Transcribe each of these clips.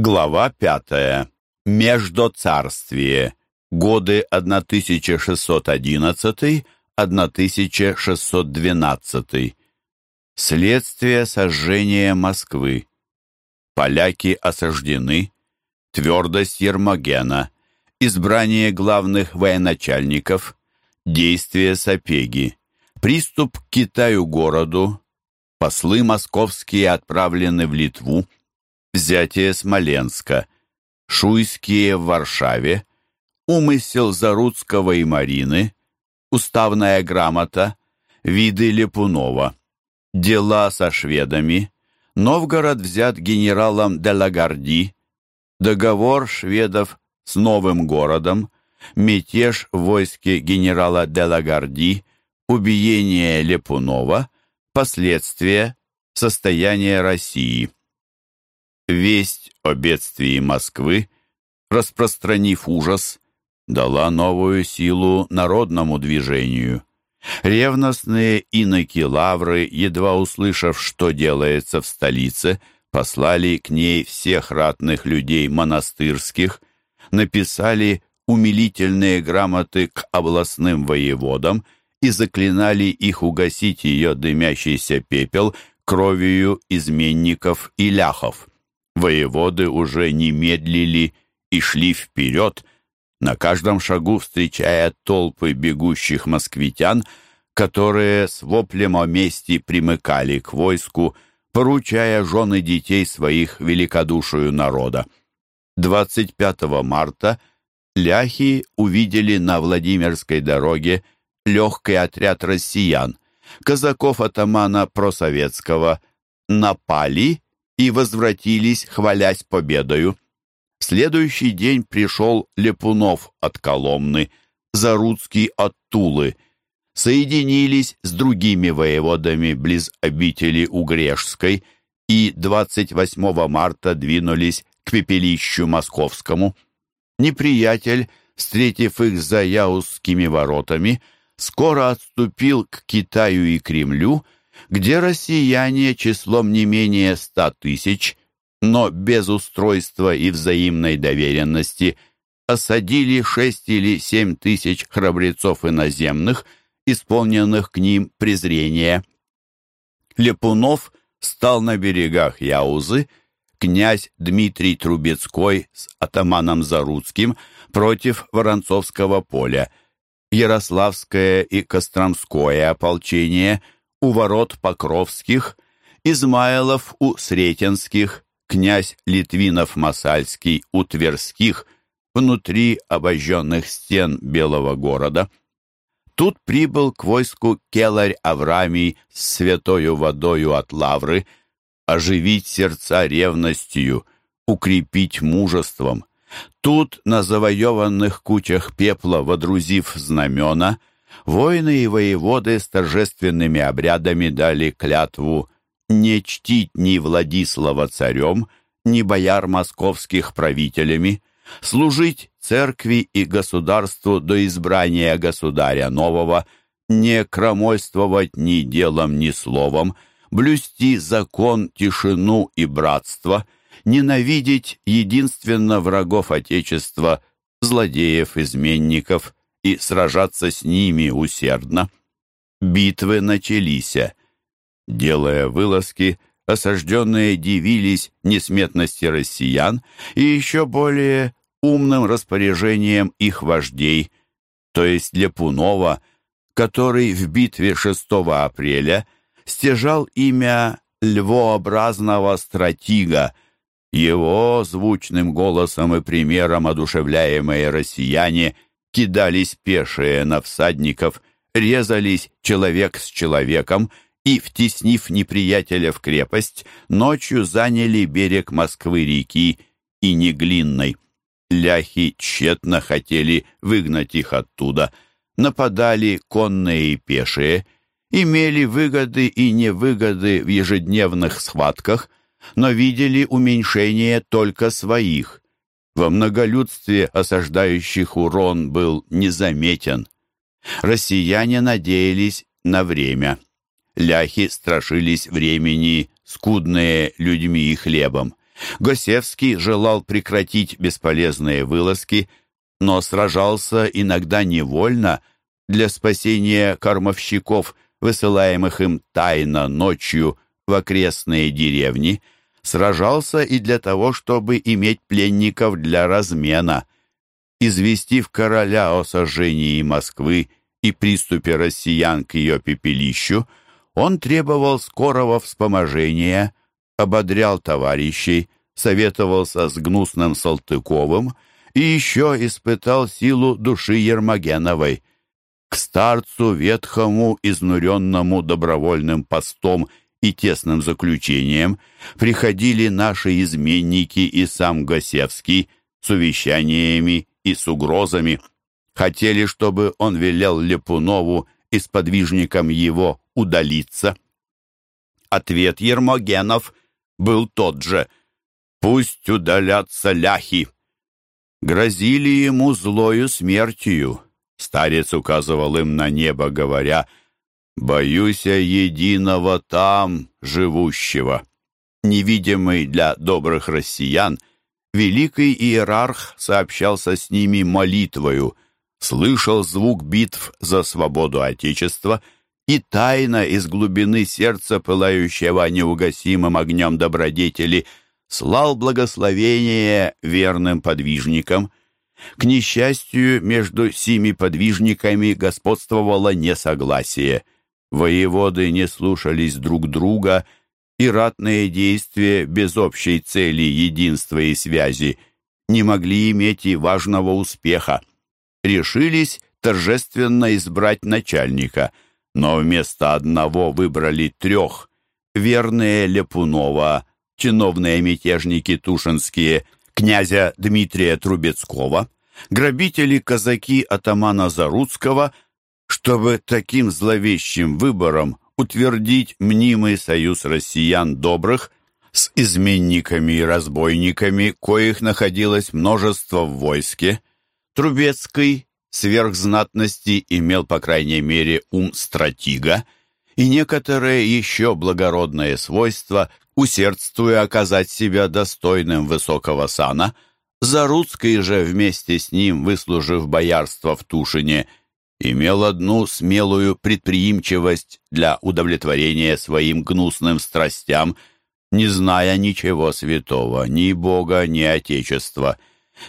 Глава пятая. Междоцарствие. Годы 1611-1612. Следствие сожжения Москвы. Поляки осаждены. Твердость Ермогена. Избрание главных военачальников. Действия Сапеги. Приступ к Китаю-городу. Послы московские отправлены в Литву взятие Смоленска, Шуйские в Варшаве, умысел Заруцкого и Марины, уставная грамота, виды Лепунова, дела со шведами, Новгород взят генералом Делагарди, договор шведов с новым городом, мятеж в войске генерала Делагарди, убиение Лепунова, последствия, состояние России. Весть о бедствии Москвы, распространив ужас, дала новую силу народному движению. Ревностные иноки Лавры, едва услышав, что делается в столице, послали к ней всех ратных людей монастырских, написали умилительные грамоты к областным воеводам и заклинали их угасить ее дымящийся пепел кровью изменников и ляхов. Воеводы уже не медлили и шли вперед, на каждом шагу встречая толпы бегущих москвитян, которые с воплем о мести примыкали к войску, поручая жены детей своих великодушию народа. 25 марта ляхи увидели на Владимирской дороге легкий отряд россиян, казаков атамана Просоветского, напали и возвратились, хвалясь победою. В следующий день пришел Лепунов от Коломны, Заруцкий от Тулы. Соединились с другими воеводами близ обители Угрешской и 28 марта двинулись к пепелищу московскому. Неприятель, встретив их за Яузскими воротами, скоро отступил к Китаю и Кремлю, где россияне числом не менее ста тысяч, но без устройства и взаимной доверенности, осадили шесть или семь тысяч храбрецов иноземных, исполненных к ним презрения. Лепунов стал на берегах Яузы, князь Дмитрий Трубецкой с атаманом Заруцким против Воронцовского поля, Ярославское и Костромское ополчение – у ворот Покровских, Измайлов у Сретенских, князь Литвинов-Масальский у Тверских, внутри обожженных стен Белого города. Тут прибыл к войску келарь Аврамий с святою водою от лавры, оживить сердца ревностью, укрепить мужеством. Тут, на завоеванных кучах пепла, водрузив знамена, Воины и воеводы с торжественными обрядами дали клятву не чтить ни Владислава царем, ни бояр московских правителями, служить церкви и государству до избрания государя нового, не крамольствовать ни делом, ни словом, блюсти закон, тишину и братство, ненавидеть единственно врагов Отечества, злодеев, изменников, и сражаться с ними усердно. Битвы начались. Делая вылазки, осажденные дивились несметности россиян и еще более умным распоряжением их вождей, то есть Лепунова, который в битве 6 апреля стяжал имя львообразного стратига. Его звучным голосом и примером одушевляемые россияне – кидались пешие на всадников, резались человек с человеком и, втеснив неприятеля в крепость, ночью заняли берег Москвы-реки и Неглинной. Ляхи тщетно хотели выгнать их оттуда, нападали конные и пешие, имели выгоды и невыгоды в ежедневных схватках, но видели уменьшение только своих – во многолюдстве осаждающих урон был незаметен. Россияне надеялись на время. Ляхи страшились времени, скудные людьми и хлебом. Госевский желал прекратить бесполезные вылазки, но сражался иногда невольно для спасения кормовщиков, высылаемых им тайно ночью в окрестные деревни, сражался и для того, чтобы иметь пленников для размена. Известив короля о сожжении Москвы и приступе россиян к ее пепелищу, он требовал скорого вспоможения, ободрял товарищей, советовался с гнусным Салтыковым и еще испытал силу души Ермогеновой. К старцу ветхому, изнуренному добровольным постом и тесным заключением приходили наши изменники и сам Госевский с увещаниями и с угрозами. Хотели, чтобы он велел Лепунову и сподвижникам его удалиться. Ответ Ермогенов был тот же «Пусть удалятся ляхи». Грозили ему злою смертью. Старец указывал им на небо, говоря «Боюсь единого там живущего». Невидимый для добрых россиян, великий иерарх сообщался с ними молитвою, слышал звук битв за свободу Отечества и тайно из глубины сердца, пылающего неугасимым огнем добродетели, слал благословение верным подвижникам. К несчастью, между сими подвижниками господствовало несогласие. Воеводы не слушались друг друга, и ратные действия без общей цели, единства и связи не могли иметь и важного успеха. Решились торжественно избрать начальника, но вместо одного выбрали трех. Верные Лепунова, чиновные мятежники Тушинские, князя Дмитрия Трубецкого, грабители-казаки атамана Заруцкого, чтобы таким зловещим выбором утвердить мнимый союз россиян добрых с изменниками и разбойниками, коих находилось множество в войске. Трубецкий сверхзнатности имел, по крайней мере, ум стратега и некоторые еще благородные свойства, усердствуя оказать себя достойным высокого сана, Заруцкий же вместе с ним, выслужив боярство в Тушине, имел одну смелую предприимчивость для удовлетворения своим гнусным страстям, не зная ничего святого, ни Бога, ни Отечества.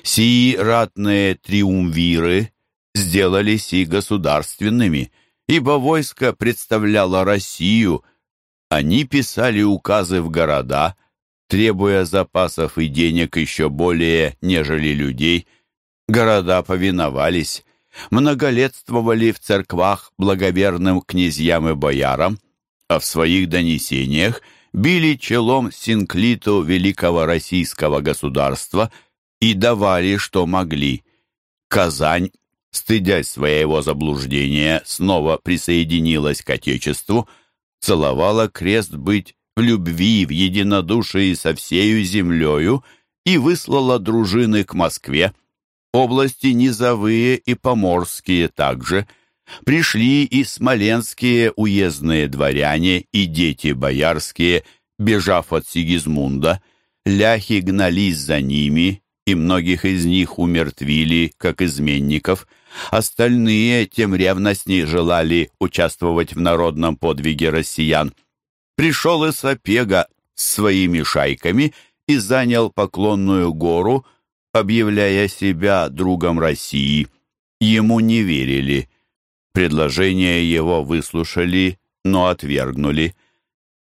Сии ратные триумвиры сделались и государственными, ибо войско представляло Россию – они писали указы в города, требуя запасов и денег еще более, нежели людей. Города повиновались, многолетствовали в церквах благоверным князьям и боярам, а в своих донесениях били челом синклиту великого российского государства и давали, что могли. Казань, стыдясь своего заблуждения, снова присоединилась к Отечеству – целовала крест быть в любви, в единодушии со всею землею и выслала дружины к Москве. Области низовые и поморские также. Пришли и смоленские уездные дворяне, и дети боярские, бежав от Сигизмунда. Ляхи гнались за ними, и многих из них умертвили, как изменников – Остальные тем ревностней желали участвовать в народном подвиге россиян. Пришел и Сапега с своими шайками и занял Поклонную гору, объявляя себя другом России. Ему не верили. Предложение его выслушали, но отвергнули.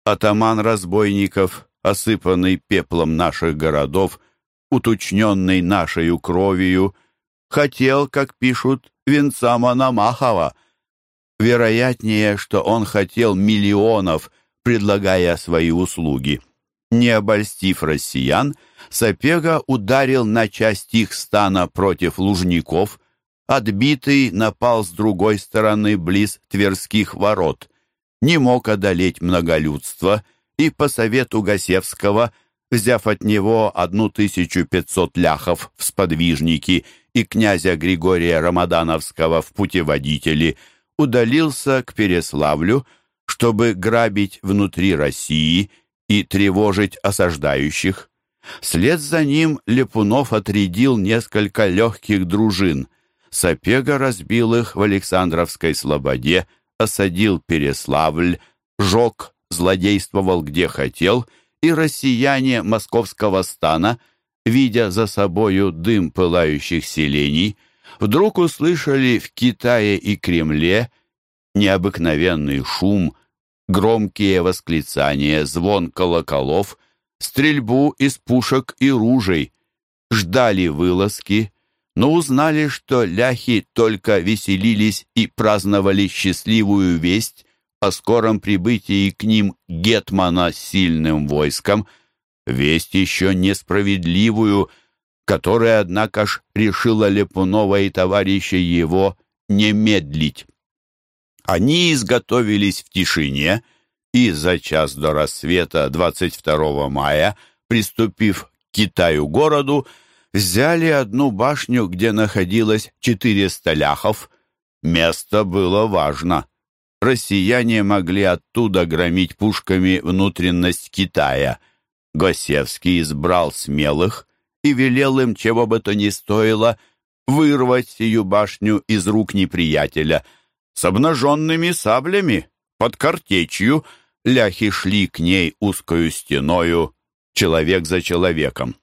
Атаман разбойников, осыпанный пеплом наших городов, уточненный нашей кровью, хотел, как пишут, венца Мономахова. Вероятнее, что он хотел миллионов, предлагая свои услуги. Не обольстив россиян, Сапега ударил на часть их стана против лужников, отбитый напал с другой стороны близ Тверских ворот, не мог одолеть многолюдство и по совету Гасевского, взяв от него 1500 ляхов в сподвижники и князя Григория Рамадановского в путеводители, удалился к Переславлю, чтобы грабить внутри России и тревожить осаждающих. Вслед за ним Лепунов отрядил несколько легких дружин. Сапега разбил их в Александровской слободе, осадил Переславль, жег, злодействовал где хотел, и россияне московского стана, видя за собою дым пылающих селений, вдруг услышали в Китае и Кремле необыкновенный шум, громкие восклицания, звон колоколов, стрельбу из пушек и ружей. Ждали вылазки, но узнали, что ляхи только веселились и праздновали счастливую весть о скором прибытии к ним Гетмана с сильным войском, весть еще несправедливую, которая, однако ж, решила Лепунова и товарища его не медлить. Они изготовились в тишине и за час до рассвета 22 мая, приступив к Китаю-городу, взяли одну башню, где находилось 400 ляхов. Место было важно. Россияне могли оттуда громить пушками внутренность Китая. Госевский избрал смелых и велел им, чего бы то ни стоило, вырвать сию башню из рук неприятеля. С обнаженными саблями, под картечью, ляхи шли к ней узкою стеною, человек за человеком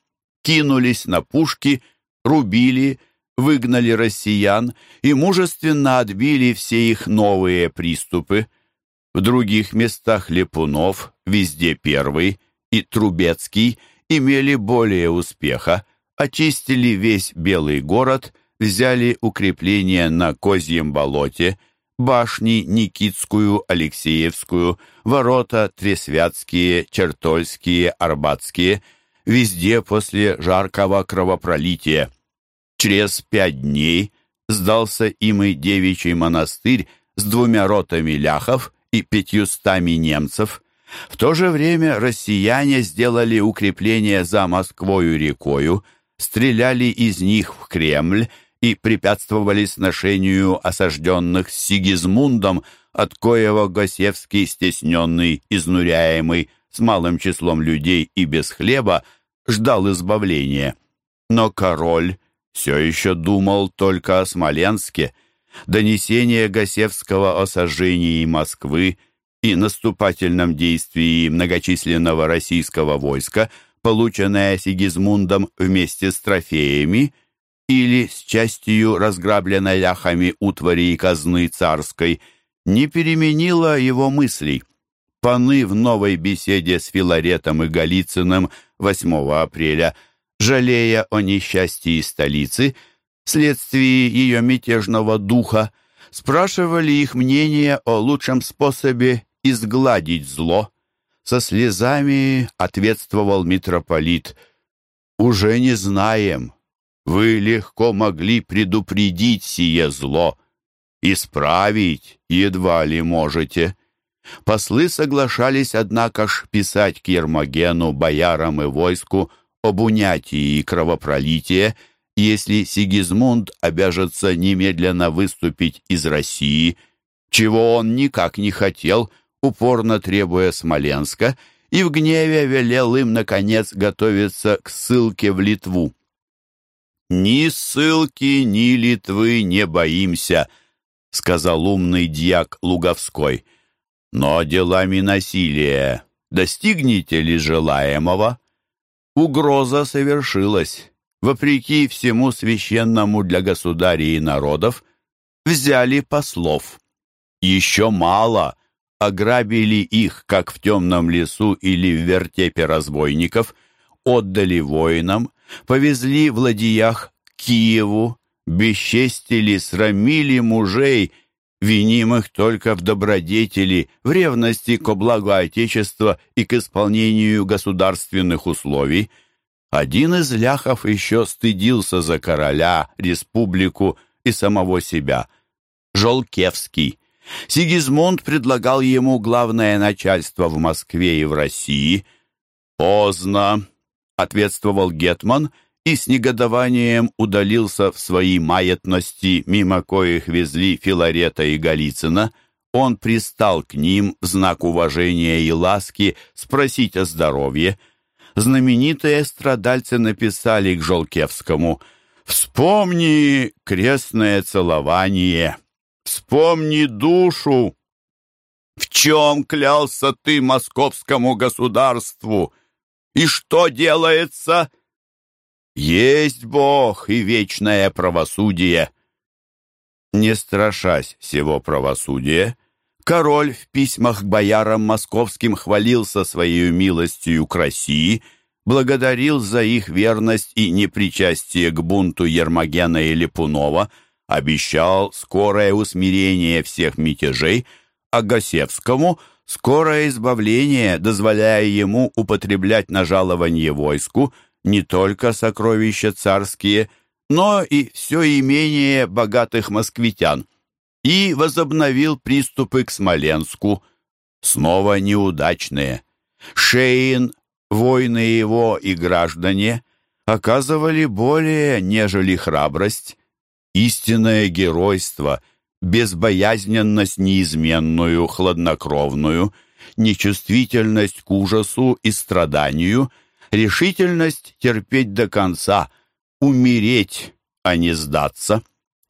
кинулись на пушки, рубили, выгнали россиян и мужественно отбили все их новые приступы. В других местах Лепунов, везде первый, и Трубецкий имели более успеха, очистили весь Белый город, взяли укрепления на Козьем болоте, башни Никитскую, Алексеевскую, ворота Тресвятские, Чертольские, Арбатские – везде после жаркого кровопролития. Через пять дней сдался им и девичий монастырь с двумя ротами ляхов и пятьюстами немцев. В то же время россияне сделали укрепления за Москвою рекою, стреляли из них в Кремль и препятствовали сношению осажденных с Сигизмундом, от коего Госевский, стесненный, изнуряемый, с малым числом людей и без хлеба, ждал избавления. Но король все еще думал только о Смоленске. Донесение Гасевского о сожжении Москвы и наступательном действии многочисленного российского войска, полученное Сигизмундом вместе с трофеями или с частью разграбленной ляхами утвари и казны царской, не переменило его мыслей. Паны в новой беседе с Филаретом и Голицыным 8 апреля, жалея о несчастье столицы, вследствие ее мятежного духа, спрашивали их мнение о лучшем способе изгладить зло. Со слезами ответствовал митрополит. «Уже не знаем. Вы легко могли предупредить сие зло. Исправить едва ли можете». Послы соглашались, однако ж, писать к Ермогену, боярам и войску об унятии и кровопролитии, если Сигизмунд обяжется немедленно выступить из России, чего он никак не хотел, упорно требуя Смоленска, и в гневе велел им, наконец, готовиться к ссылке в Литву. «Ни ссылки, ни Литвы не боимся», — сказал умный дьяк Луговской. Но делами насилия достигнете ли желаемого? Угроза совершилась. Вопреки всему священному для государей и народов, взяли послов. Еще мало, ограбили их, как в темном лесу или в вертепе разбойников, отдали воинам, повезли в ладьях к Киеву, бесчестили, срамили мужей – винимых только в добродетели, в ревности к благу Отечества и к исполнению государственных условий. Один из ляхов еще стыдился за короля, республику и самого себя. Жолкевский. Сигизмунд предлагал ему главное начальство в Москве и в России. «Поздно», — ответствовал Гетман, — и с негодованием удалился в свои маятности, мимо коих везли Филарета и Голицына, он пристал к ним в знак уважения и ласки спросить о здоровье. знаменитые страдальцы написали к Жолкевскому «Вспомни крестное целование, вспомни душу. В чем клялся ты московскому государству? И что делается?» Есть Бог и вечное правосудие. Не страшась всего правосудия, король в письмах к боярам московским хвалился своей милостью к России, благодарил за их верность и непричастие к бунту Ермогена и Липунова, обещал скорое усмирение всех мятежей, а Гасевскому — скорое избавление, дозволяя ему употреблять на жалование войску не только сокровища царские, но и все имение богатых москвитян, и возобновил приступы к Смоленску, снова неудачные. Шейн, воины его и граждане оказывали более, нежели храбрость, истинное геройство, безбоязненность неизменную, хладнокровную, нечувствительность к ужасу и страданию — решительность терпеть до конца, умереть, а не сдаться.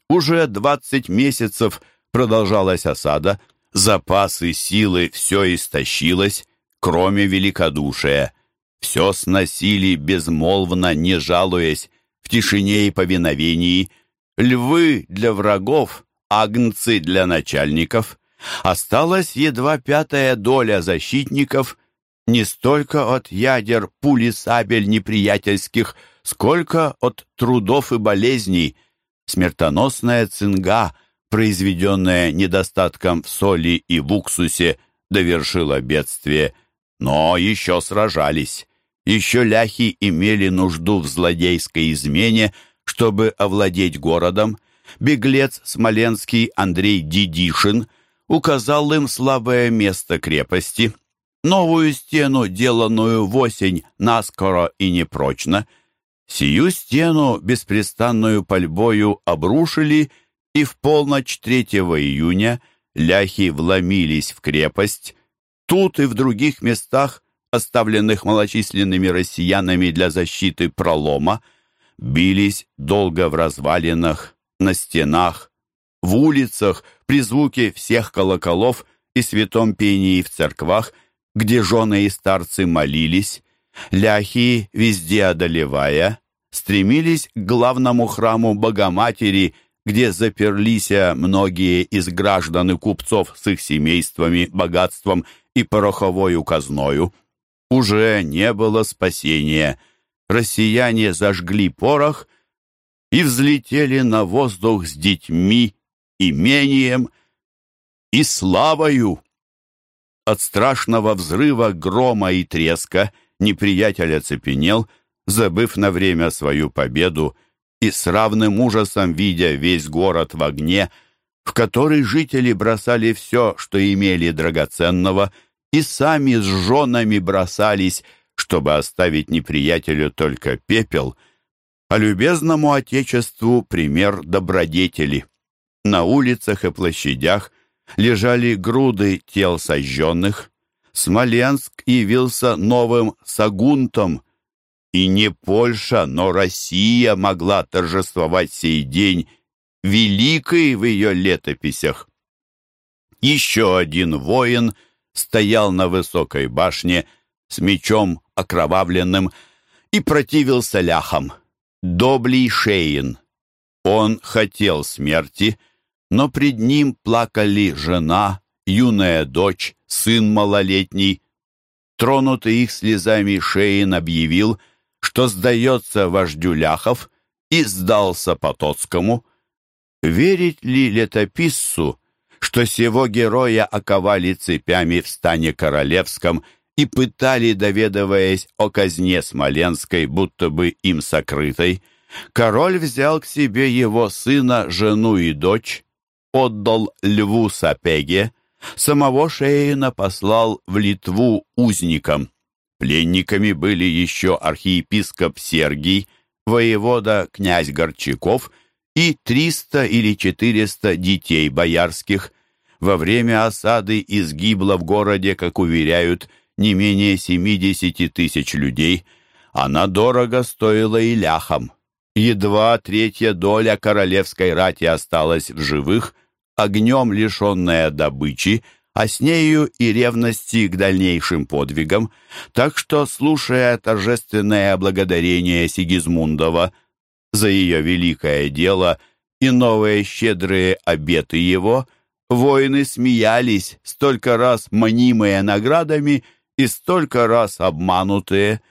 Уже двадцать месяцев продолжалась осада, запасы силы все истощилось, кроме великодушия. Все сносили безмолвно, не жалуясь, в тишине и повиновении. Львы для врагов, агнцы для начальников. Осталась едва пятая доля защитников — не столько от ядер пули сабель неприятельских, сколько от трудов и болезней. Смертоносная цинга, произведенная недостатком в соли и в уксусе, довершила бедствие. Но еще сражались. Еще ляхи имели нужду в злодейской измене, чтобы овладеть городом. Беглец смоленский Андрей Дидишин указал им слабое место крепости — новую стену, деланную в осень, наскоро и непрочно. Сию стену беспрестанную пальбою обрушили, и в полночь 3 июня ляхи вломились в крепость. Тут и в других местах, оставленных малочисленными россиянами для защиты пролома, бились долго в развалинах, на стенах, в улицах, при звуке всех колоколов и святом пении в церквах – где жены и старцы молились, ляхи, везде одолевая, стремились к главному храму Богоматери, где заперлись многие из граждан и купцов с их семействами, богатством и пороховой казною. Уже не было спасения. Россияне зажгли порох и взлетели на воздух с детьми, имением и славою. От страшного взрыва, грома и треска неприятель оцепенел, забыв на время свою победу и с равным ужасом видя весь город в огне, в который жители бросали все, что имели драгоценного, и сами с женами бросались, чтобы оставить неприятелю только пепел, а любезному отечеству пример добродетели. На улицах и площадях лежали груды тел сожженных. Смоленск явился новым Сагунтом, и не Польша, но Россия могла торжествовать сей день, великой в ее летописях. Еще один воин стоял на высокой башне с мечом окровавленным и противился ляхам. Доблий Шейн. Он хотел смерти, но пред ним плакали жена, юная дочь, сын малолетний. Тронутый их слезами Шеин объявил, что сдается вождю ляхов и сдался Потоцкому. Верить ли летописцу, что сего героя оковали цепями в стане королевском и пытали, доведываясь о казне Смоленской, будто бы им сокрытой, король взял к себе его сына, жену и дочь, отдал Льву Сапеге, самого Шейна послал в Литву узникам. Пленниками были еще архиепископ Сергий, воевода князь Горчаков и триста или четыреста детей боярских. Во время осады изгибло в городе, как уверяют, не менее 70 тысяч людей, она дорого стоила и ляхам. Едва третья доля королевской рати осталась в живых, огнем лишенная добычи, а с нею и ревности к дальнейшим подвигам, так что, слушая торжественное благодарение Сигизмундова за ее великое дело и новые щедрые обеты его, воины смеялись, столько раз манимые наградами и столько раз обманутые –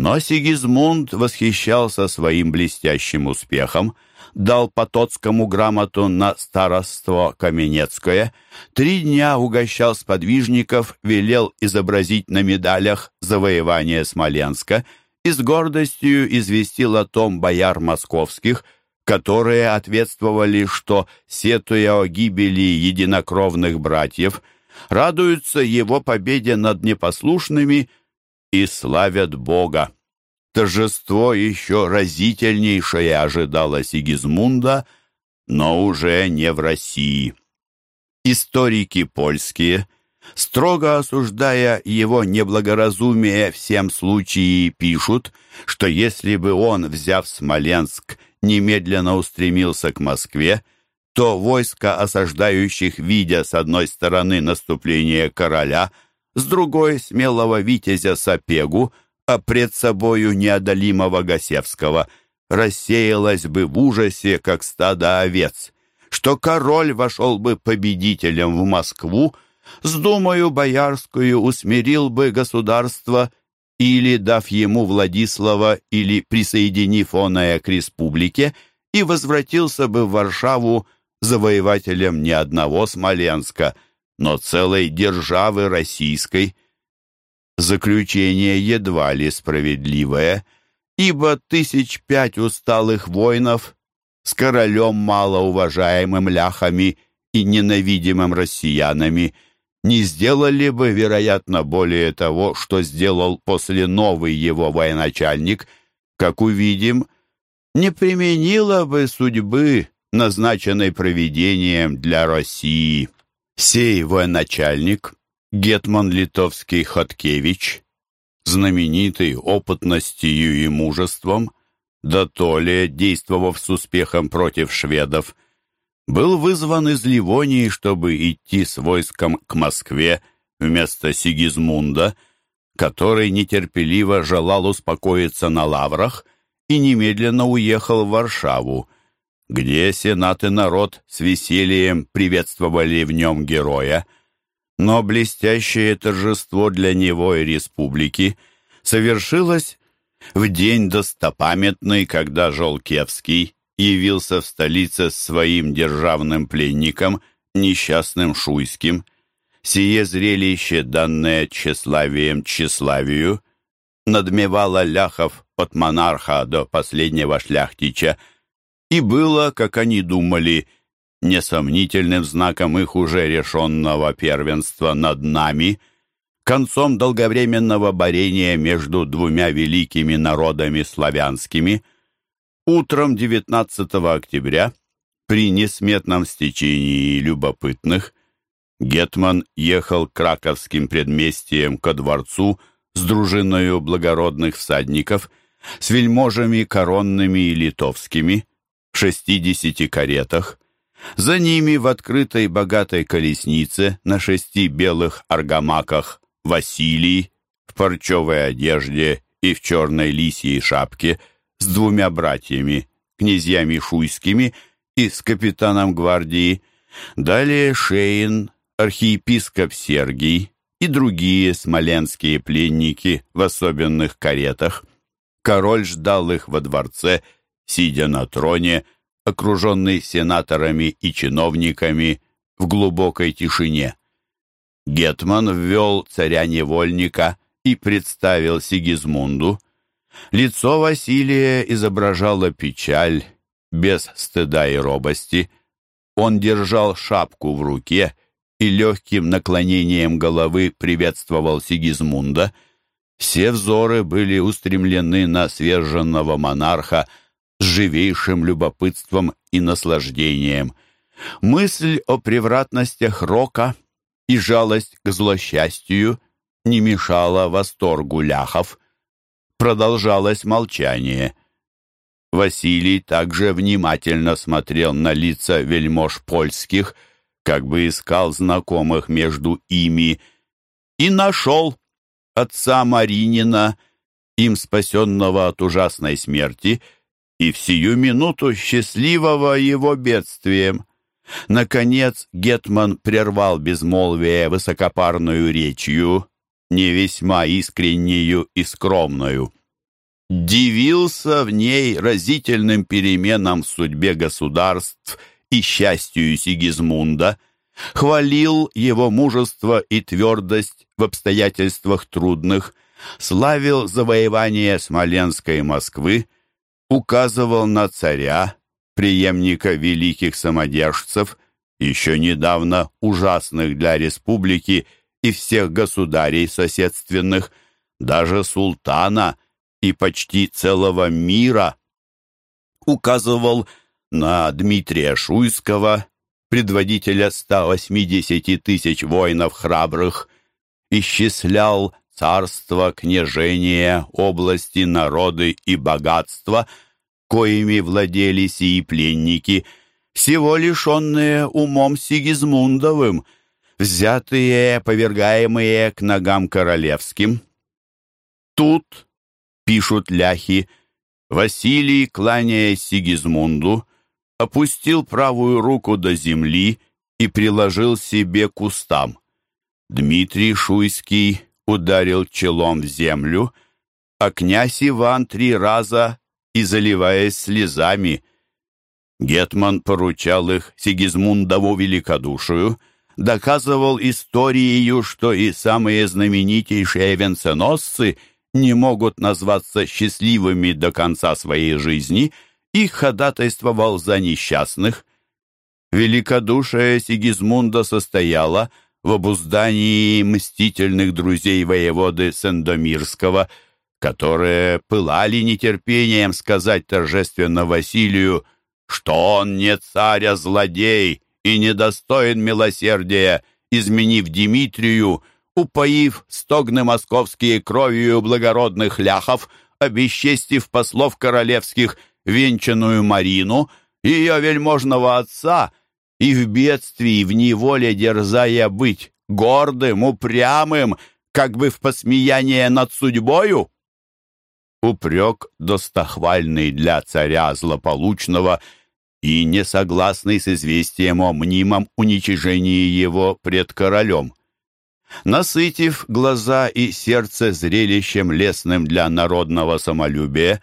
но Сигизмунд восхищался своим блестящим успехом, дал Потоцкому грамоту на староство Каменецкое, три дня угощал сподвижников, велел изобразить на медалях завоевание Смоленска и с гордостью известил о том бояр московских, которые ответствовали, что, сетуя о гибели единокровных братьев, радуются его победе над непослушными и славят Бога. Торжество еще разительнейшее ожидало Сигизмунда, но уже не в России. Историки польские, строго осуждая его неблагоразумие всем случае, пишут, что если бы он, взяв Смоленск, немедленно устремился к Москве, то войско осаждающих, видя с одной стороны наступление короля – с другой — смелого витязя Сапегу, а пред собою неодолимого Гасевского, рассеялась бы в ужасе, как стадо овец, что король вошел бы победителем в Москву, с думою боярскую усмирил бы государство или, дав ему Владислава, или присоединив оное к республике, и возвратился бы в Варшаву завоевателем не одного Смоленска — но целой державы российской. Заключение едва ли справедливое, ибо тысяч пять усталых воинов с королем малоуважаемым ляхами и ненавидимым россиянами не сделали бы, вероятно, более того, что сделал после новый его военачальник, как увидим, не применила бы судьбы, назначенной провидением для России. Сей военачальник, гетман литовский Хоткевич, знаменитый опытностью и мужеством, да то ли, действовав с успехом против шведов, был вызван из Ливонии, чтобы идти с войском к Москве вместо Сигизмунда, который нетерпеливо желал успокоиться на лаврах и немедленно уехал в Варшаву, где сенат и народ с весельем приветствовали в нем героя, но блестящее торжество для него и республики совершилось в день достопамятный, когда Жолкевский явился в столице своим державным пленником, несчастным Шуйским. Сие зрелище, данное тщеславием тщеславию, надмевало ляхов от монарха до последнего шляхтича, и было, как они думали, несомнительным знаком их уже решенного первенства над нами, концом долговременного борения между двумя великими народами славянскими. Утром 19 октября, при несметном стечении любопытных, Гетман ехал краковским предместьям ко дворцу с дружиною благородных всадников, с вельможами коронными и литовскими, в шестидесяти каретах. За ними в открытой богатой колеснице на шести белых аргамаках Василий в парчевой одежде и в черной лисьей шапке с двумя братьями, князьями шуйскими и с капитаном гвардии, далее Шейн, архиепископ Сергий и другие смоленские пленники в особенных каретах. Король ждал их во дворце сидя на троне, окруженный сенаторами и чиновниками в глубокой тишине. Гетман ввел царя-невольника и представил Сигизмунду. Лицо Василия изображало печаль, без стыда и робости. Он держал шапку в руке и легким наклонением головы приветствовал Сигизмунда. Все взоры были устремлены на сверженного монарха, с живейшим любопытством и наслаждением. Мысль о превратностях рока и жалость к злосчастью не мешало восторгу ляхов. Продолжалось молчание. Василий также внимательно смотрел на лица вельмож польских, как бы искал знакомых между ими, и нашел отца Маринина, им спасенного от ужасной смерти, и в сию минуту счастливого его бедствием. Наконец Гетман прервал безмолвие высокопарную речью, не весьма искреннюю и скромную. Дивился в ней разительным переменам в судьбе государств и счастью Сигизмунда, хвалил его мужество и твердость в обстоятельствах трудных, славил завоевание Смоленской и Москвы, указывал на царя, преемника великих самодержцев, еще недавно ужасных для республики и всех государей соседственных, даже султана и почти целого мира, указывал на Дмитрия Шуйского, предводителя 180 тысяч воинов храбрых, исчислял царства, княжения, области, народы и богатства, коими владели сии пленники, всего лишенные умом Сигизмундовым, взятые, повергаемые к ногам королевским. Тут, пишут ляхи, Василий, кланяясь Сигизмунду, опустил правую руку до земли и приложил себе к устам. Дмитрий Шуйский ударил челом в землю, а князь Иван три раза и заливаясь слезами. Гетман поручал их Сигизмундову великодушию, доказывал историю, что и самые знаменитейшие венценосцы не могут назваться счастливыми до конца своей жизни и ходатайствовал за несчастных. Великодушие Сигизмунда состояло в обуздании мстительных друзей воеводы Сендомирского, которые пылали нетерпением сказать торжественно Василию, что он не царь, а злодей и недостоин милосердия, изменив Дмитрию, упоив стогны московские кровью благородных ляхов, обесчестив послов королевских венчанную Марину, ее вельможного отца и в бедствии, в неволе дерзая быть гордым, упрямым, как бы в посмеяние над судьбою? Упрек достохвальный для царя злополучного и несогласный с известием о мнимом уничижении его пред королем. Насытив глаза и сердце зрелищем лесным для народного самолюбия,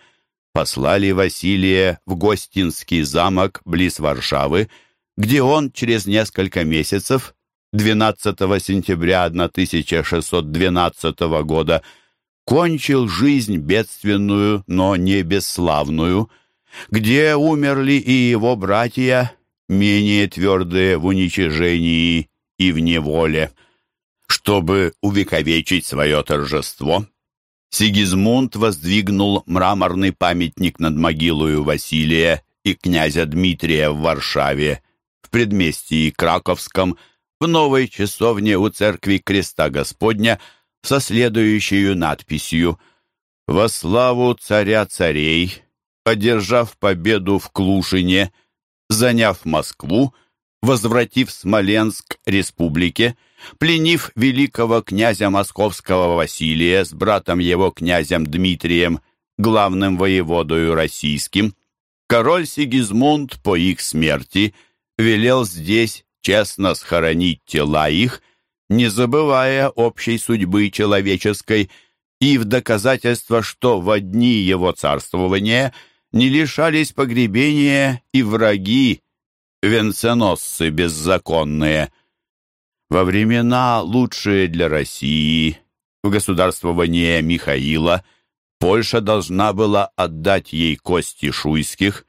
послали Василия в Гостинский замок близ Варшавы, где он через несколько месяцев, 12 сентября 1612 года, кончил жизнь бедственную, но не бесславную, где умерли и его братья, менее твердые в уничижении и в неволе. Чтобы увековечить свое торжество, Сигизмунд воздвигнул мраморный памятник над могилою Василия и князя Дмитрия в Варшаве, в предместье Краковском, в новой часовне у церкви Креста Господня со следующей надписью «Во славу царя царей, одержав победу в Клушине, заняв Москву, возвратив Смоленск республике, пленив великого князя московского Василия с братом его князем Дмитрием, главным воеводою российским, король Сигизмунд по их смерти – велел здесь честно схоронить тела их, не забывая общей судьбы человеческой, и в доказательство, что в дни его царствования не лишались погребения и враги, венценосцы беззаконные. Во времена, лучшие для России, в государствовании Михаила, Польша должна была отдать ей кости шуйских,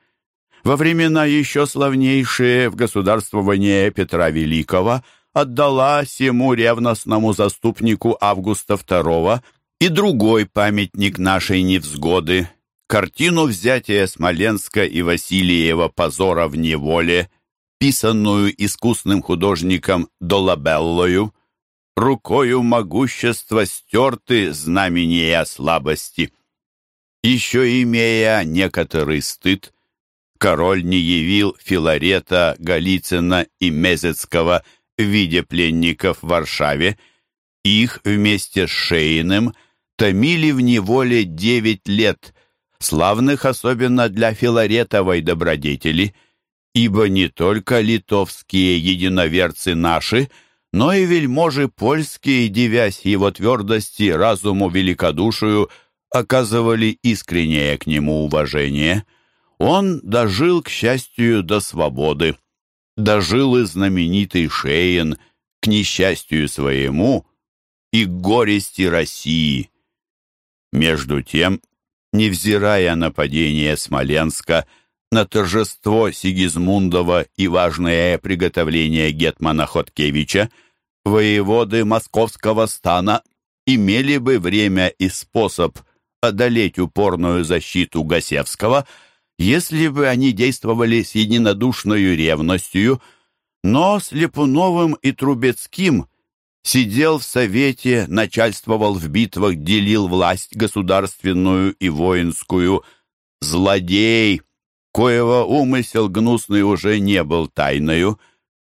во времена еще славнейшие в государствовании Петра Великого отдала сему ревностному заступнику Августа II и другой памятник нашей невзгоды, картину взятия Смоленска и Василиева позора в неволе, писанную искусным художником Долабеллою. рукою могущества стерты знамения слабости. Еще имея некоторый стыд, король не явил Филарета, Голицына и Мезецкого в виде пленников в Варшаве. Их вместе с Шейным томили в неволе девять лет, славных особенно для Филаретовой добродетели, ибо не только литовские единоверцы наши, но и вельможи польские, девясь его твердости, разуму, великодушию, оказывали искреннее к нему уважение. Он дожил, к счастью, до свободы. Дожил и знаменитый Шейн, к несчастью своему и к горести России. Между тем, невзирая на падение Смоленска, на торжество Сигизмундова и важное приготовление Гетмана Хоткевича, воеводы московского стана имели бы время и способ одолеть упорную защиту Гасевского, если бы они действовали с единодушной ревностью, но с Лепуновым и Трубецким сидел в совете, начальствовал в битвах, делил власть государственную и воинскую. Злодей, коего умысел гнусный уже не был тайною,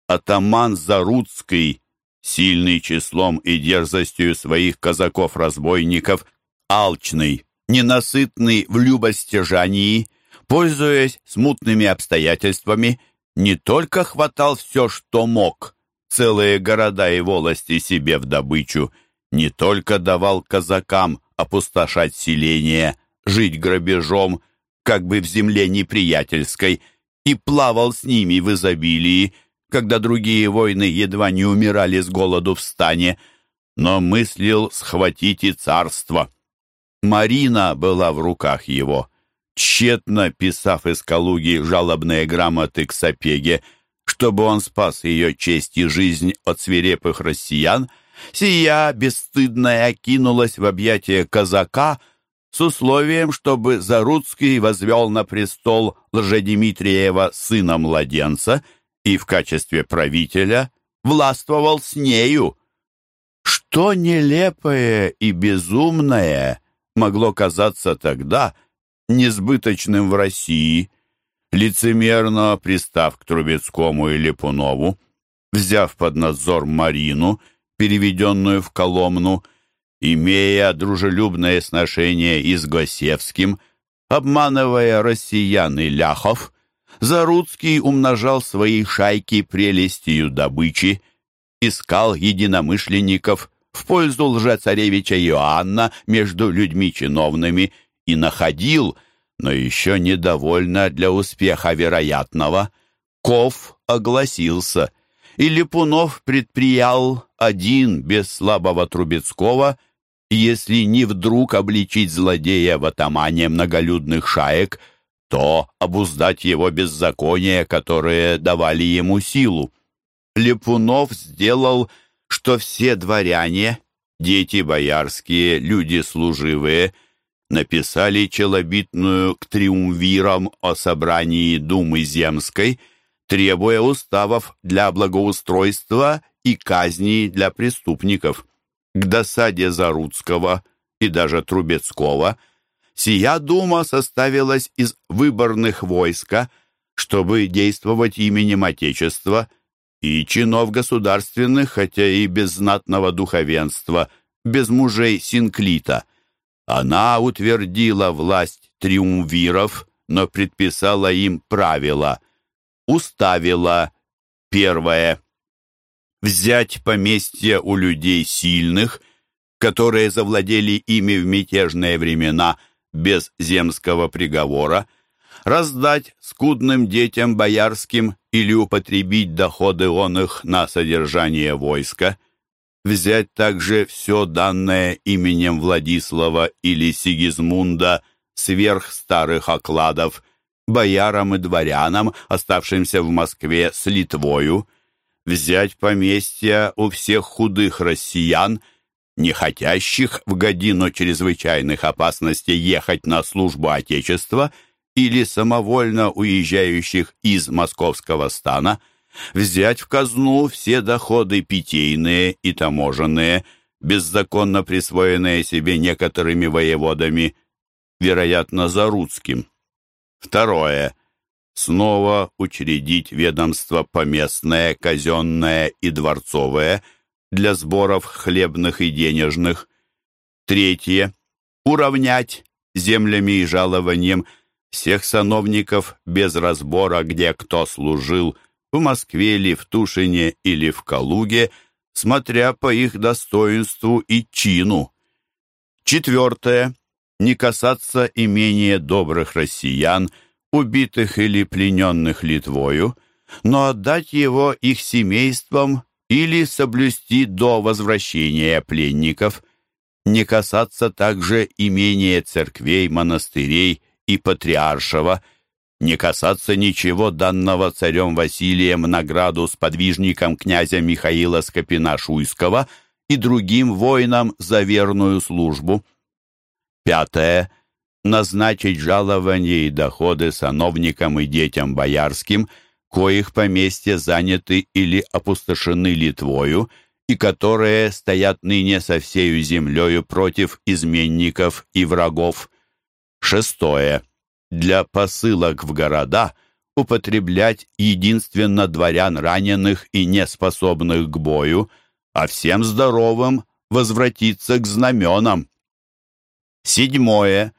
атаман Заруцкий, сильный числом и дерзостью своих казаков-разбойников, алчный, ненасытный в любостяжании, пользуясь смутными обстоятельствами, не только хватал все, что мог, целые города и волости себе в добычу, не только давал казакам опустошать селения, жить грабежом, как бы в земле неприятельской, и плавал с ними в изобилии, когда другие войны едва не умирали с голоду в стане, но мыслил схватить и царство. Марина была в руках его. Тщетно писав из Калуги жалобные грамоты к Сапеге, чтобы он спас ее честь и жизнь от свирепых россиян, сия бесстыдная кинулась в объятия казака с условием, чтобы Заруцкий возвел на престол Лжедимитриева сына-младенца и в качестве правителя властвовал с нею. Что нелепое и безумное могло казаться тогда несбыточным в России, лицемерно пристав к Трубецкому и Лепунову, взяв под надзор Марину, переведенную в Коломну, имея дружелюбное сношение и с Госевским, обманывая россиян и ляхов, Заруцкий умножал свои шайки прелестью добычи, искал единомышленников в пользу лжецаревича Иоанна между людьми чиновными и находил, но еще недовольно для успеха вероятного, Ков огласился, и Липунов предприял один без слабого Трубецкого, если не вдруг обличить злодея в атамане многолюдных шаек, то обуздать его беззакония, которые давали ему силу. Липунов сделал что все дворяне, дети боярские, люди служивые, написали челобитную к триумвирам о собрании Думы Земской, требуя уставов для благоустройства и казни для преступников. К досаде Заруцкого и даже Трубецкого сия дума составилась из выборных войска, чтобы действовать именем Отечества – и чинов государственных, хотя и без знатного духовенства, без мужей Синклита. Она утвердила власть триумвиров, но предписала им правила. Уставила первое. Взять поместье у людей сильных, которые завладели ими в мятежные времена без земского приговора, раздать скудным детям боярским или употребить доходы он их на содержание войска, взять также все данное именем Владислава или Сигизмунда сверх старых окладов, боярам и дворянам, оставшимся в Москве с Литвою, взять поместья у всех худых россиян, не хотящих в годину чрезвычайных опасностей ехать на службу Отечества – или самовольно уезжающих из московского стана, взять в казну все доходы питейные и таможенные, беззаконно присвоенные себе некоторыми воеводами, вероятно, Заруцким. Второе. Снова учредить ведомство поместное, казенное и дворцовое для сборов хлебных и денежных. Третье. Уравнять землями и жалованием всех сановников без разбора, где кто служил, в Москве ли, в Тушине или в Калуге, смотря по их достоинству и чину. Четвертое. Не касаться имения добрых россиян, убитых или плененных Литвою, но отдать его их семействам или соблюсти до возвращения пленников. Не касаться также имения церквей, монастырей и патриаршего – не касаться ничего данного царем Василием награду сподвижникам князя Михаила Скопина-Шуйского и другим воинам за верную службу. Пятое. Назначить жалования и доходы сановникам и детям боярским, коих поместья заняты или опустошены Литвою, и которые стоят ныне со всею землею против изменников и врагов. Шестое для посылок в города употреблять единственно дворян раненых и неспособных к бою, а всем здоровым возвратиться к знаменам. Седьмое.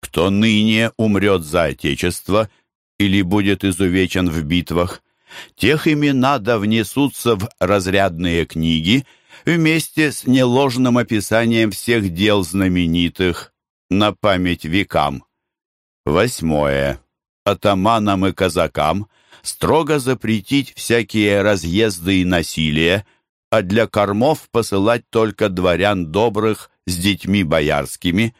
Кто ныне умрет за Отечество или будет изувечен в битвах, тех имена да внесутся в разрядные книги вместе с неложным описанием всех дел знаменитых на память векам. Восьмое. Атаманам и казакам строго запретить всякие разъезды и насилие, а для кормов посылать только дворян добрых с детьми боярскими.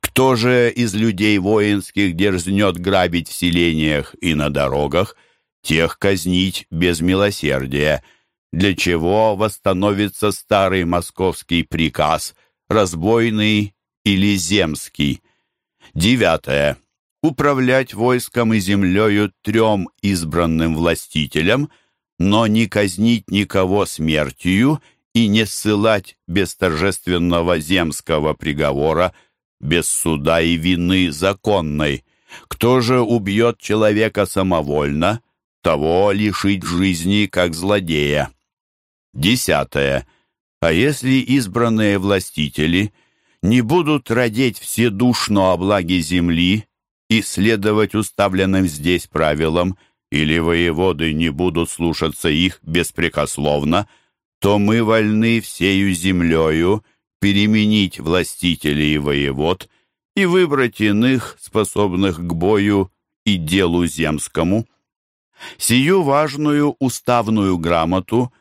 Кто же из людей воинских дерзнет грабить в селениях и на дорогах, тех казнить без милосердия, для чего восстановится старый московский приказ, разбойный или земский. Девятое управлять войском и землею трем избранным властителям, но не казнить никого смертью и не ссылать без торжественного земского приговора, без суда и вины законной. Кто же убьет человека самовольно, того лишить жизни, как злодея. Десятое. А если избранные властители не будут родить вседушно о благе земли, и следовать уставленным здесь правилам, или воеводы не будут слушаться их беспрекословно, то мы вольны всею землею переменить властителей и воевод и выбрать иных, способных к бою и делу земскому. Сию важную уставную грамоту,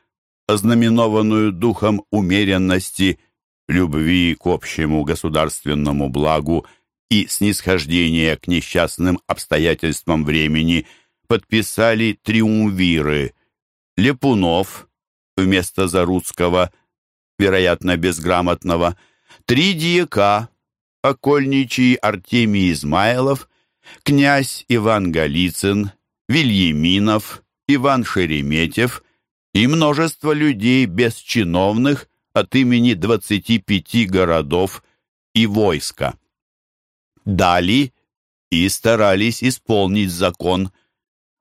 ознаменованную духом умеренности, любви к общему государственному благу и снисхождение к несчастным обстоятельствам времени подписали триумвиры. Лепунов вместо Заруцкого, вероятно, безграмотного, три дьяка, окольничий Артемий Измайлов, князь Иван Голицын, Вильяминов, Иван Шереметьев и множество людей бесчиновных от имени 25 городов и войска дали и старались исполнить закон,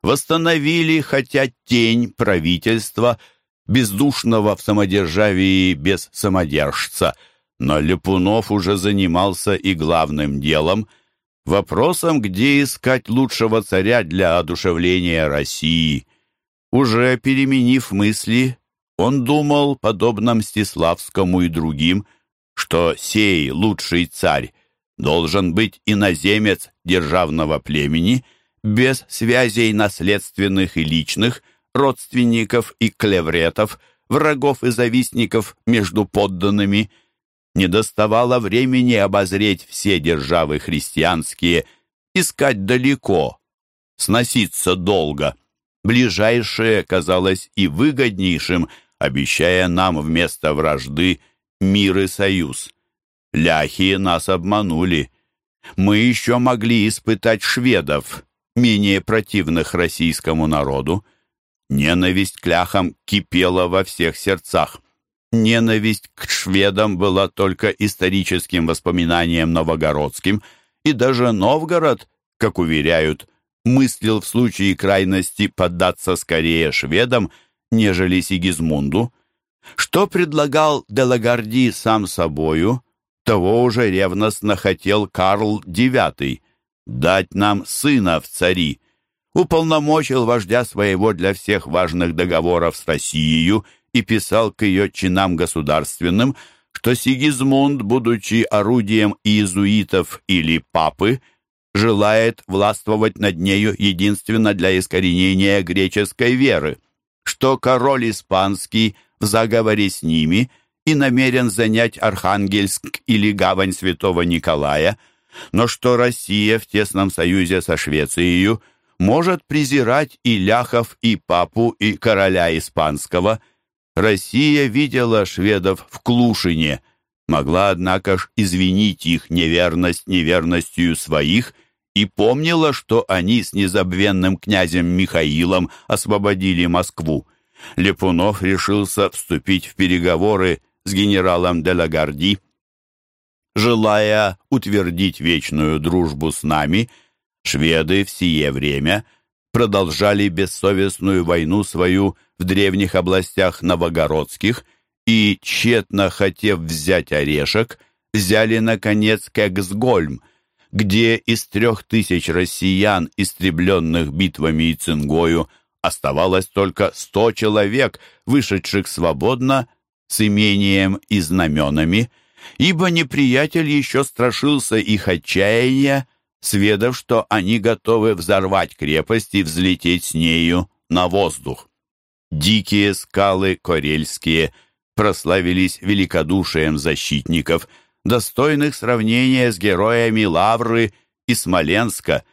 восстановили хотя тень правительства, бездушного в самодержавии без самодержца, но Лепунов уже занимался и главным делом – вопросом, где искать лучшего царя для одушевления России. Уже переменив мысли, он думал, подобно Мстиславскому и другим, что сей лучший царь должен быть иноземец державного племени, без связей наследственных и личных, родственников и клевретов, врагов и завистников между подданными. Не доставало времени обозреть все державы христианские, искать далеко, сноситься долго. Ближайшее казалось и выгоднейшим, обещая нам вместо вражды мир и союз. Ляхи нас обманули. Мы еще могли испытать шведов, менее противных российскому народу. Ненависть к ляхам кипела во всех сердцах. Ненависть к шведам была только историческим воспоминанием новогородским, и даже Новгород, как уверяют, мыслил в случае крайности поддаться скорее шведам, нежели Сигизмунду. Что предлагал Делагарди сам собою, того уже ревностно хотел Карл IX — дать нам сына в цари. Уполномочил вождя своего для всех важных договоров с Россией и писал к ее чинам государственным, что Сигизмунд, будучи орудием иезуитов или папы, желает властвовать над нею единственно для искоренения греческой веры, что король испанский в заговоре с ними и намерен занять Архангельск или гавань святого Николая, но что Россия в тесном союзе со Швецией может презирать и ляхов, и папу, и короля испанского. Россия видела шведов в Клушине, могла, однако ж, извинить их неверность неверностью своих и помнила, что они с незабвенным князем Михаилом освободили Москву. Лепунов решился вступить в переговоры с генералом Делагарди. Желая утвердить вечную дружбу с нами, шведы в сие время продолжали бессовестную войну свою в древних областях новогородских и, тщетно хотев взять Орешек, взяли, наконец, Кексгольм, где из трех тысяч россиян, истребленных битвами и цингою, оставалось только сто человек, вышедших свободно с имением и знаменами, ибо неприятель еще страшился их отчаяния, сведав, что они готовы взорвать крепость и взлететь с нею на воздух. Дикие скалы Корельские прославились великодушием защитников – достойных сравнения с героями Лавры и Смоленска.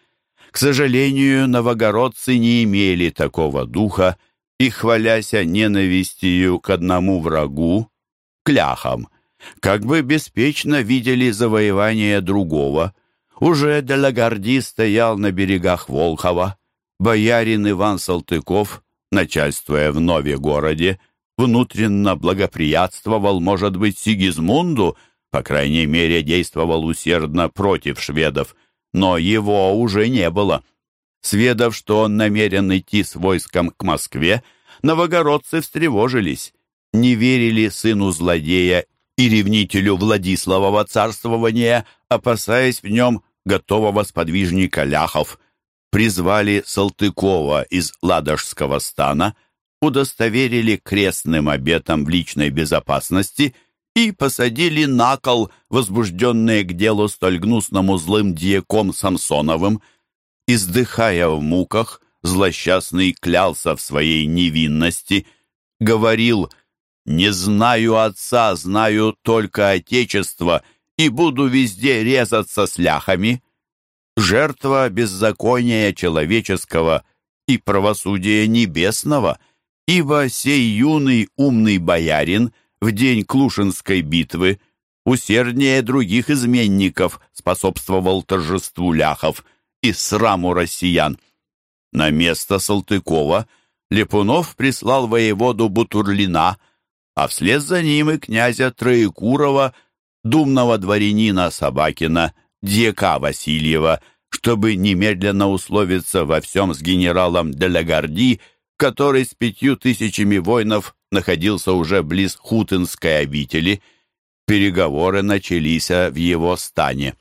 К сожалению, новогородцы не имели такого духа и, хваляся ненавистью к одному врагу, кляхам, как бы беспечно видели завоевание другого. Уже Делагарди стоял на берегах Волхова. Боярин Иван Салтыков, начальствуя в Нове-городе, внутренно благоприятствовал, может быть, Сигизмунду, по крайней мере, действовал усердно против шведов, но его уже не было. Сведав, что он намерен идти с войском к Москве, новогородцы встревожились, не верили сыну злодея и ревнителю Владиславова царствования, опасаясь в нем готового сподвижника ляхов, призвали Салтыкова из Ладожского стана, удостоверили крестным обетом в личной безопасности – и посадили на кол, возбужденные к делу столь гнусному злым дьяком Самсоновым. Издыхая в муках, злосчастный клялся в своей невинности, говорил «Не знаю отца, знаю только отечество, и буду везде резаться с ляхами». Жертва беззакония человеческого и правосудия небесного, ибо сей юный умный боярин — в день Клушинской битвы усерднее других изменников способствовал торжеству ляхов и сраму россиян. На место Салтыкова Лепунов прислал воеводу Бутурлина, а вслед за ним и князя Троекурова, думного дворянина Собакина, дьяка Васильева, чтобы немедленно условиться во всем с генералом Делагарди, который с пятью тысячами воинов находился уже близ Хутынской обители. Переговоры начались в его стане.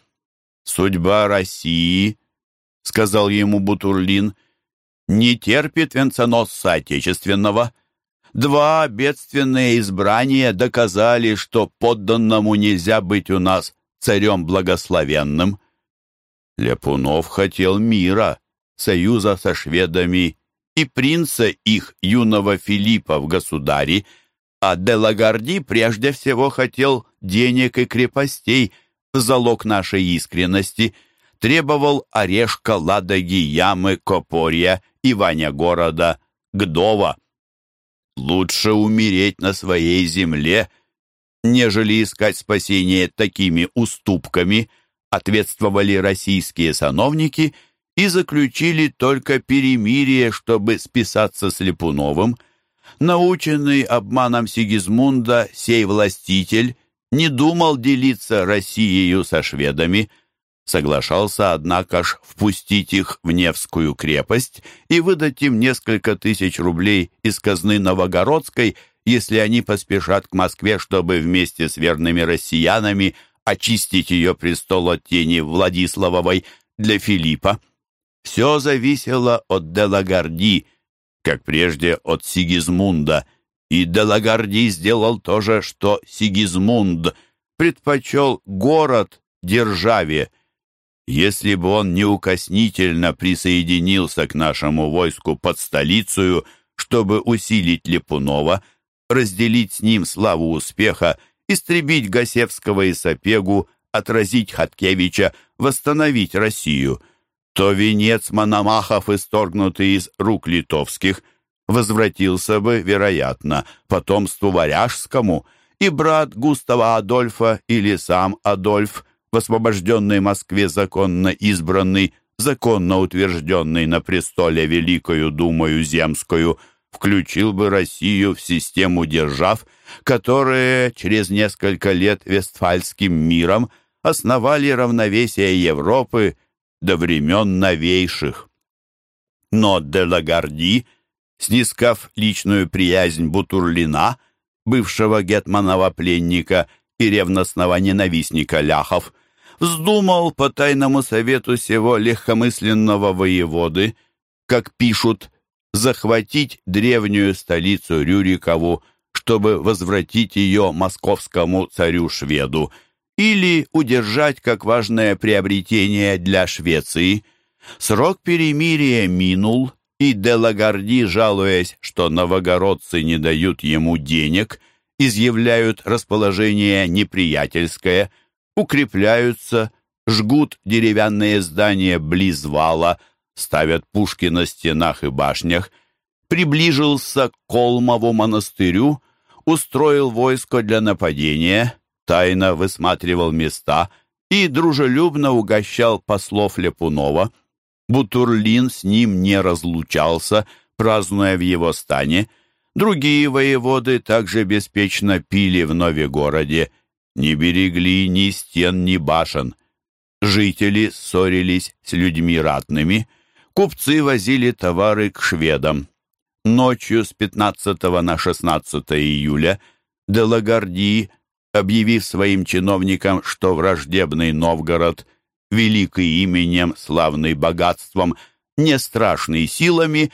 «Судьба России», — сказал ему Бутурлин, — «не терпит венценосца отечественного». Два бедственные избрания доказали, что подданному нельзя быть у нас царем благословенным. Лепунов хотел мира, союза со шведами и принца их, юного Филиппа, в государи, а Делагарди прежде всего хотел денег и крепостей в залог нашей искренности, требовал Орешка, Ладоги, Ямы, Копорья, Иваня города, Гдова. Лучше умереть на своей земле, нежели искать спасение такими уступками, ответствовали российские сановники – и заключили только перемирие, чтобы списаться с Липуновым. Наученный обманом Сигизмунда, сей властитель не думал делиться Россией со шведами, соглашался, однако ж, впустить их в Невскую крепость и выдать им несколько тысяч рублей из казны Новогородской, если они поспешат к Москве, чтобы вместе с верными россиянами очистить ее престол от тени Владиславовой для Филиппа. Все зависело от Делагарди, как прежде от Сигизмунда, и Делагарди сделал то же, что Сигизмунд, предпочел город державе. Если бы он неукоснительно присоединился к нашему войску под столицу, чтобы усилить Липунова, разделить с ним славу успеха, истребить Гасевского и Сапегу, отразить Хаткевича, восстановить Россию — то венец Мономахов, исторгнутый из рук литовских, возвратился бы, вероятно, потомству варяжскому, и брат Густава Адольфа или сам Адольф, в освобожденной Москве законно избранный, законно утвержденный на престоле Великою Думою Земскую, включил бы Россию в систему держав, которые через несколько лет Вестфальским миром основали равновесие Европы до времен новейших. Но де Лагарди, снискав личную приязнь Бутурлина, бывшего гетманова пленника и ревностного ненавистника ляхов, вздумал по тайному совету сего легкомысленного воеводы, как пишут, захватить древнюю столицу Рюрикову, чтобы возвратить ее московскому царю-шведу – или удержать как важное приобретение для Швеции. Срок перемирия минул, и Делагарди, жалуясь, что новогородцы не дают ему денег, изъявляют расположение неприятельское, укрепляются, жгут деревянные здания близ вала, ставят пушки на стенах и башнях, приближился к Колмову монастырю, устроил войско для нападения — тайно высматривал места и дружелюбно угощал послов Лепунова. Бутурлин с ним не разлучался, празднуя в его стане. Другие воеводы также беспечно пили в Новегороде, не берегли ни стен, ни башен. Жители ссорились с людьми ратными, купцы возили товары к шведам. Ночью с 15 на 16 июля Делагарди объявив своим чиновникам, что враждебный Новгород, великий именем, славный богатством, не страшный силами,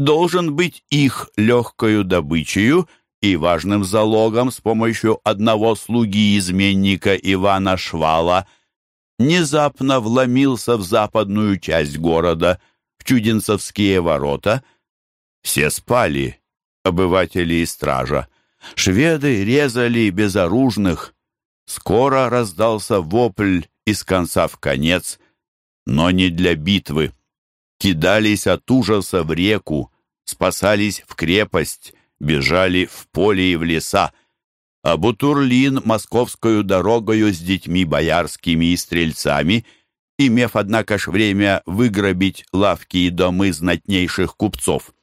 должен быть их легкою добычею и важным залогом с помощью одного слуги-изменника Ивана Швала, внезапно вломился в западную часть города, в Чудинцевские ворота. Все спали, обыватели и стража. Шведы резали безоружных. Скоро раздался вопль из конца в конец, но не для битвы. Кидались от ужаса в реку, спасались в крепость, бежали в поле и в леса. А Бутурлин московскую дорогою с детьми боярскими и стрельцами, имев, однако ж, время выграбить лавки и домы знатнейших купцов.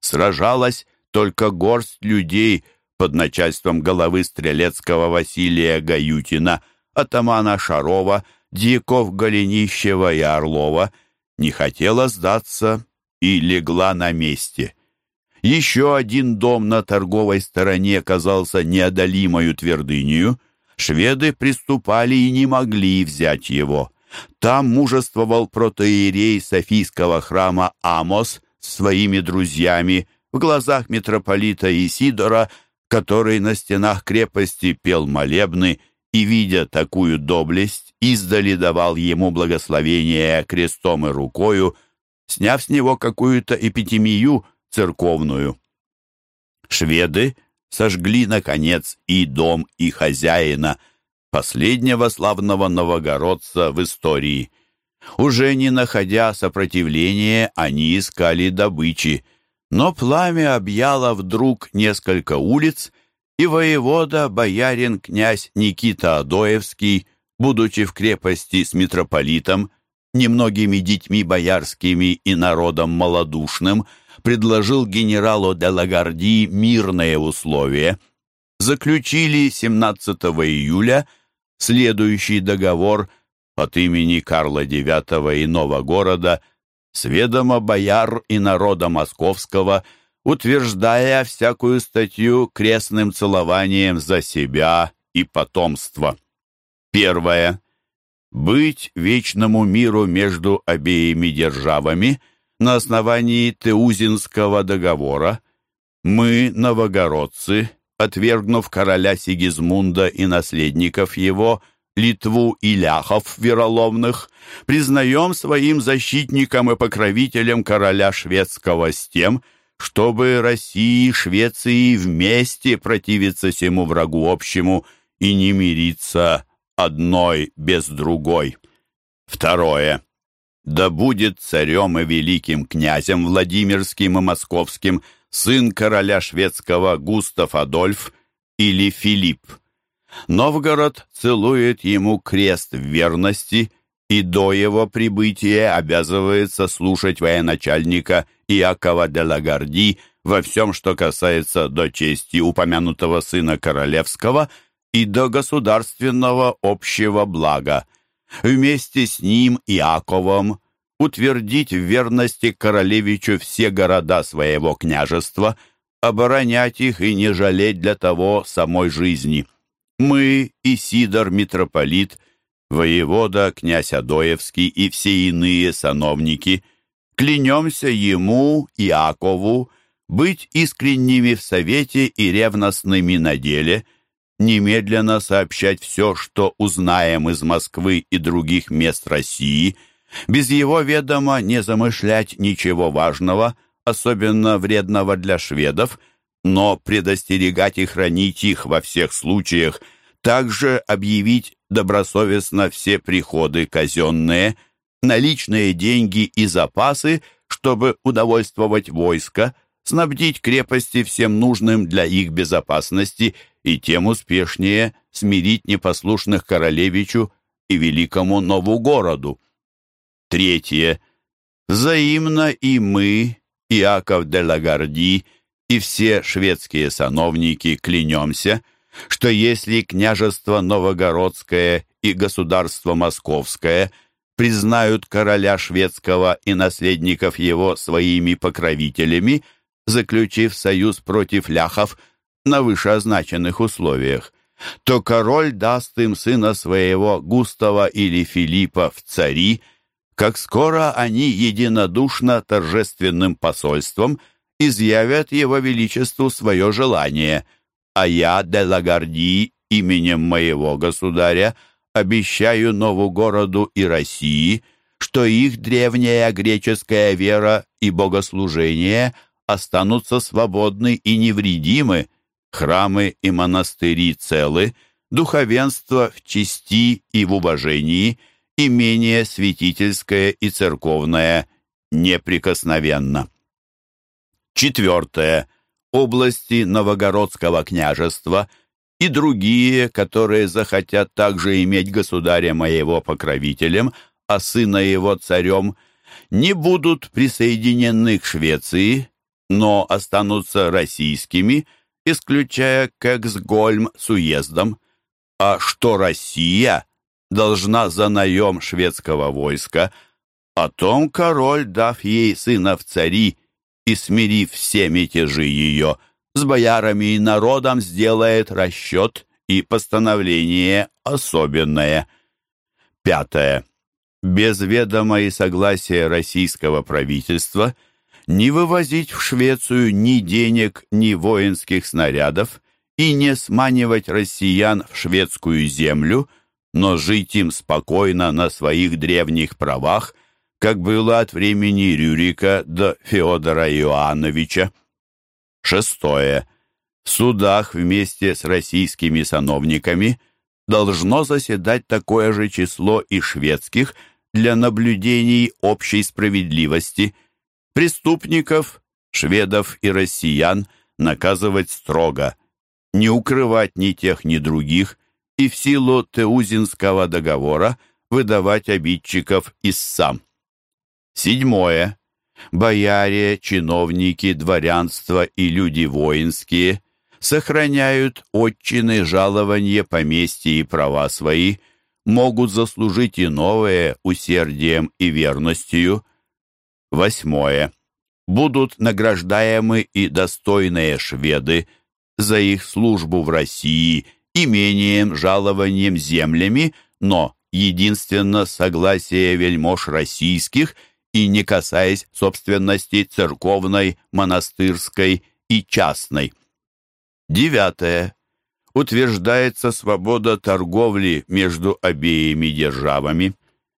Сражалась только горсть людей — под начальством головы Стрелецкого Василия Гаютина, атамана Шарова, дьяков Голенищева и Орлова, не хотела сдаться и легла на месте. Еще один дом на торговой стороне казался неодолимою твердынью. Шведы приступали и не могли взять его. Там мужествовал протоиерей Софийского храма Амос с своими друзьями. В глазах митрополита Исидора – который на стенах крепости пел молебны и, видя такую доблесть, издали давал ему благословение крестом и рукою, сняв с него какую-то эпитемию церковную. Шведы сожгли, наконец, и дом, и хозяина, последнего славного новогородца в истории. Уже не находя сопротивления, они искали добычи — но пламя объяло вдруг несколько улиц, и воевода, боярин, князь Никита Адоевский, будучи в крепости с митрополитом, немногими детьми боярскими и народом малодушным, предложил генералу де Лагарди мирные условия. Заключили 17 июля следующий договор от имени Карла IX иного города с ведома бояр и народа московского, утверждая всякую статью крестным целованием за себя и потомство. Первое. Быть вечному миру между обеими державами на основании Теузинского договора. Мы, новогородцы, отвергнув короля Сигизмунда и наследников его, Литву и ляхов вероломных, признаем своим защитником и покровителем короля шведского с тем, чтобы России и Швеции вместе противиться всему врагу общему и не мириться одной без другой. Второе. Да будет царем и великим князем Владимирским и Московским сын короля шведского Густав Адольф или Филипп. Новгород целует ему крест в верности и до его прибытия обязывается слушать военачальника Иакова де Лагарди во всем, что касается до чести упомянутого сына королевского – и до государственного общего блага. Вместе с ним, Иаковом, утвердить в верности королевичу все города своего княжества, оборонять их и не жалеть для того самой жизни. Мы, Исидор митрополит, воевода, князь Адоевский и все иные сановники, клянемся ему, Иакову, быть искренними в совете и ревностными на деле – немедленно сообщать все, что узнаем из Москвы и других мест России, без его ведома не замышлять ничего важного, особенно вредного для шведов, но предостерегать и хранить их во всех случаях, также объявить добросовестно все приходы казенные, наличные деньги и запасы, чтобы удовольствовать войско, снабдить крепости всем нужным для их безопасности и тем успешнее смирить непослушных королевичу и великому Новогороду. Третье. Взаимно и мы, Иаков де Лагарди, и все шведские сановники клянемся, что если княжество Новогородское и государство Московское признают короля шведского и наследников его своими покровителями, заключив союз против ляхов – на вышеозначенных условиях, то король даст им сына своего Густава или Филиппа в цари, как скоро они единодушно торжественным посольством изъявят его величеству свое желание, а я, де Лагарди, именем моего государя, обещаю нову городу и России, что их древняя греческая вера и богослужение останутся свободны и невредимы, храмы и монастыри целы, духовенство в чести и в уважении, имение святительское и церковное неприкосновенно. Четвертое. Области Новогородского княжества и другие, которые захотят также иметь государя моего покровителем, а сына его царем, не будут присоединены к Швеции, но останутся российскими – исключая Кексгольм с уездом, а что Россия должна за наем шведского войска, о том король, дав ей сына в цари и смирив все мятежи ее, с боярами и народом сделает расчет и постановление особенное. Пятое. Без ведома и согласия российского правительства – не вывозить в Швецию ни денег, ни воинских снарядов и не сманивать россиян в шведскую землю, но жить им спокойно на своих древних правах, как было от времени Рюрика до Феодора Иоанновича. Шестое. В судах вместе с российскими сановниками должно заседать такое же число и шведских для наблюдений общей справедливости – Преступников, шведов и россиян наказывать строго, не укрывать ни тех, ни других, и в силу Теузинского договора выдавать обидчиков из сам. Седьмое. Бояре, чиновники, дворянство и люди воинские сохраняют отчины, жалования, поместья и права свои, могут заслужить и новое усердием и верностью. Восьмое. Будут награждаемы и достойные шведы за их службу в России имением, жалованием, землями, но единственно согласие вельмож российских и не касаясь собственности церковной, монастырской и частной. Девятое. Утверждается свобода торговли между обеими державами.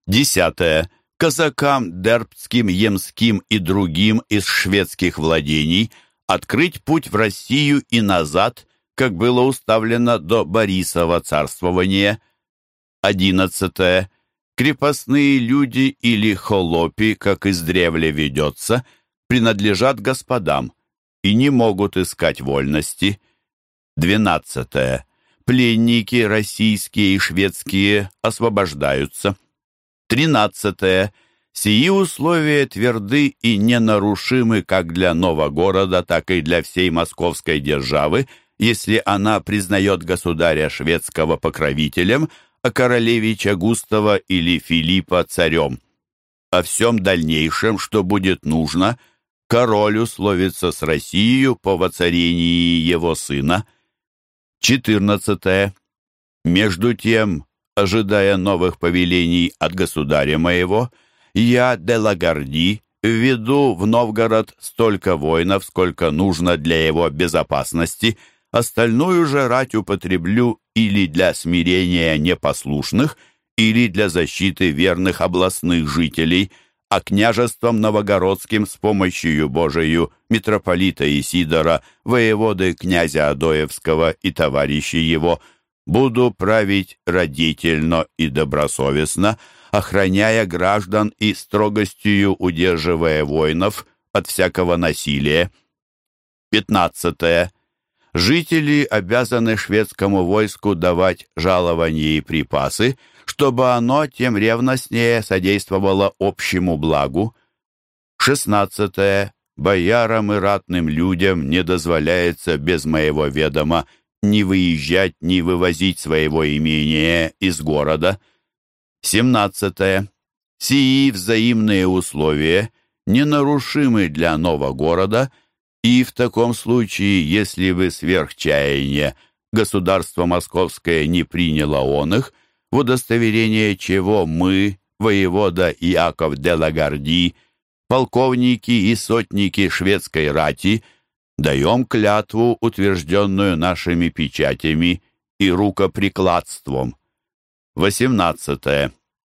Десятое. Казакам, дербцким, емским и другим из шведских владений открыть путь в Россию и назад, как было уставлено до Борисова царствования. Одиннадцатое. Крепостные люди или холопи, как издревле ведется, принадлежат господам и не могут искать вольности. Двенадцатое. Пленники российские и шведские освобождаются. Тринадцатое. Сии условия тверды и ненарушимы как для Новогорода, так и для всей московской державы, если она признает государя шведского покровителем, а королевича Густава или Филиппа царем. О всем дальнейшем, что будет нужно, король условится с Россией по воцарении его сына – 14. Между тем, ожидая новых повелений от государя моего, я, де Лагарди, введу в Новгород столько воинов, сколько нужно для его безопасности, остальную же рать употреблю или для смирения непослушных, или для защиты верных областных жителей – а княжеством Новогородским с помощью Божию митрополита Исидора, воеводы князя Адоевского и товарищей его, буду править родительно и добросовестно, охраняя граждан и строгостью удерживая воинов от всякого насилия. 15. Жители обязаны шведскому войску давать жалования и припасы, чтобы оно тем ревностнее содействовало общему благу. Шестнадцатое. Боярам и ратным людям не дозволяется без моего ведома ни выезжать, ни вывозить своего имения из города. Семнадцатое. Сии взаимные условия ненарушимы для нового города, и в таком случае, если вы сверхчаяние государство московское не приняло он их, в удостоверение чего мы, воевода Иаков де Лагарди, полковники и сотники шведской рати, даем клятву, утвержденную нашими печатями и рукоприкладством. 18.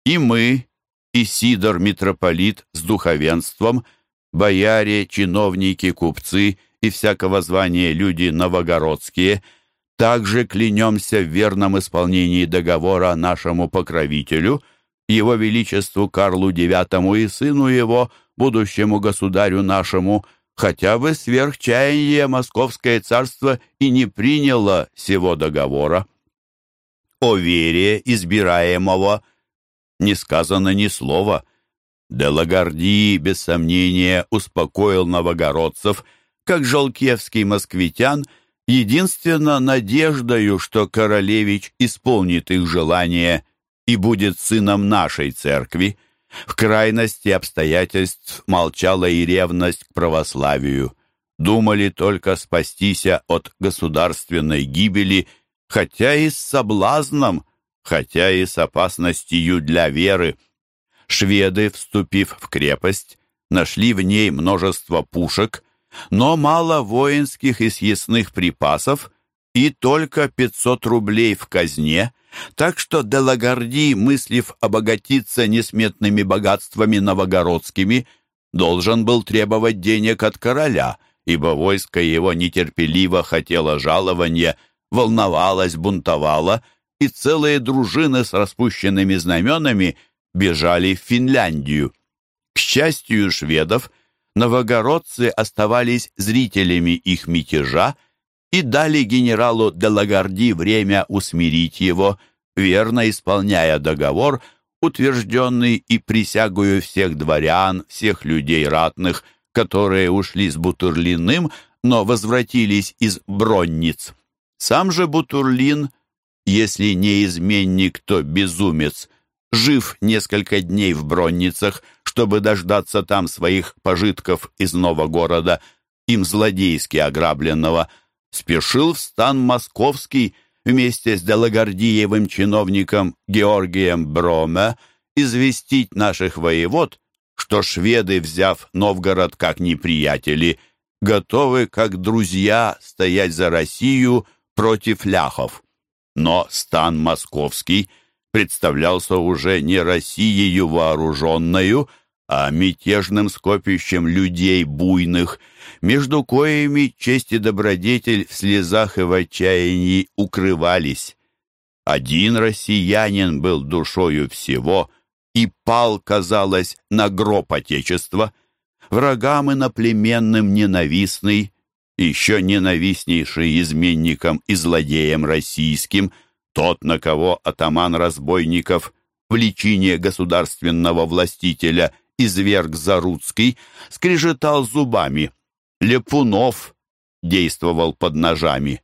И мы, и Сидор митрополит с духовенством, бояре, чиновники, купцы и всякого звания люди новогородские – также клянемся в верном исполнении договора нашему покровителю, его величеству Карлу IX и сыну его, будущему государю нашему, хотя бы сверхчаяние Московское царство и не приняло сего договора. О вере избираемого не сказано ни слова. Делагарди, без сомнения, успокоил новогородцев, как Жолкевский москвитян – единственно надеждою, что королевич исполнит их желание и будет сыном нашей церкви. В крайности обстоятельств молчала и ревность к православию. Думали только спастися от государственной гибели, хотя и с соблазном, хотя и с опасностью для веры. Шведы, вступив в крепость, нашли в ней множество пушек – но мало воинских и съестных припасов и только 500 рублей в казне, так что Делагарди, мыслив обогатиться несметными богатствами новогородскими, должен был требовать денег от короля, ибо войско его нетерпеливо хотело жалования, волновалось, бунтовало, и целые дружины с распущенными знаменами бежали в Финляндию. К счастью шведов, новогородцы оставались зрителями их мятежа и дали генералу де Лагарди время усмирить его, верно исполняя договор, утвержденный и присягую всех дворян, всех людей ратных, которые ушли с Бутурлиным, но возвратились из Бронниц. Сам же Бутурлин, если не изменник, то безумец, жив несколько дней в Бронницах, чтобы дождаться там своих пожитков из Новогорода, им злодейски ограбленного, спешил в стан московский вместе с Делагардиевым чиновником Георгием Броме известить наших воевод, что шведы, взяв Новгород как неприятели, готовы, как друзья, стоять за Россию против ляхов. Но стан московский представлялся уже не Россией вооруженную, а мятежным скопищем людей буйных, между коими честь и добродетель в слезах и в отчаянии укрывались. Один россиянин был душою всего, и пал, казалось, на гроб Отечества, врагам иноплеменным ненавистный, еще ненавистнейший изменникам и злодеям российским, тот, на кого атаман разбойников в личине государственного властителя изверг Заруцкий, скрежетал зубами. Лепунов действовал под ножами.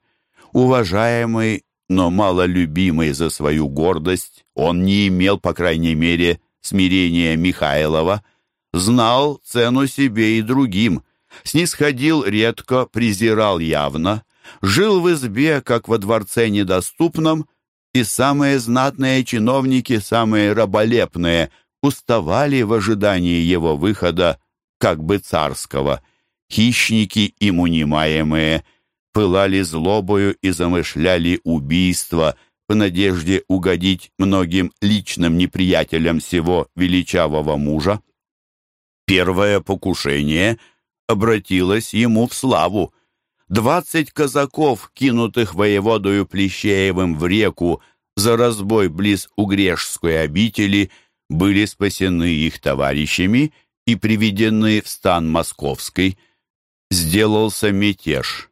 Уважаемый, но малолюбимый за свою гордость, он не имел, по крайней мере, смирения Михайлова, знал цену себе и другим, снисходил редко, презирал явно, жил в избе, как во дворце недоступном, и самые знатные чиновники, самые раболепные – уставали в ожидании его выхода, как бы царского. Хищники, им унимаемые, пылали злобою и замышляли убийство в надежде угодить многим личным неприятелям всего величавого мужа. Первое покушение обратилось ему в славу. Двадцать казаков, кинутых воеводою Плещеевым в реку за разбой близ Угрешской обители – были спасены их товарищами и приведены в стан московский. Сделался мятеж.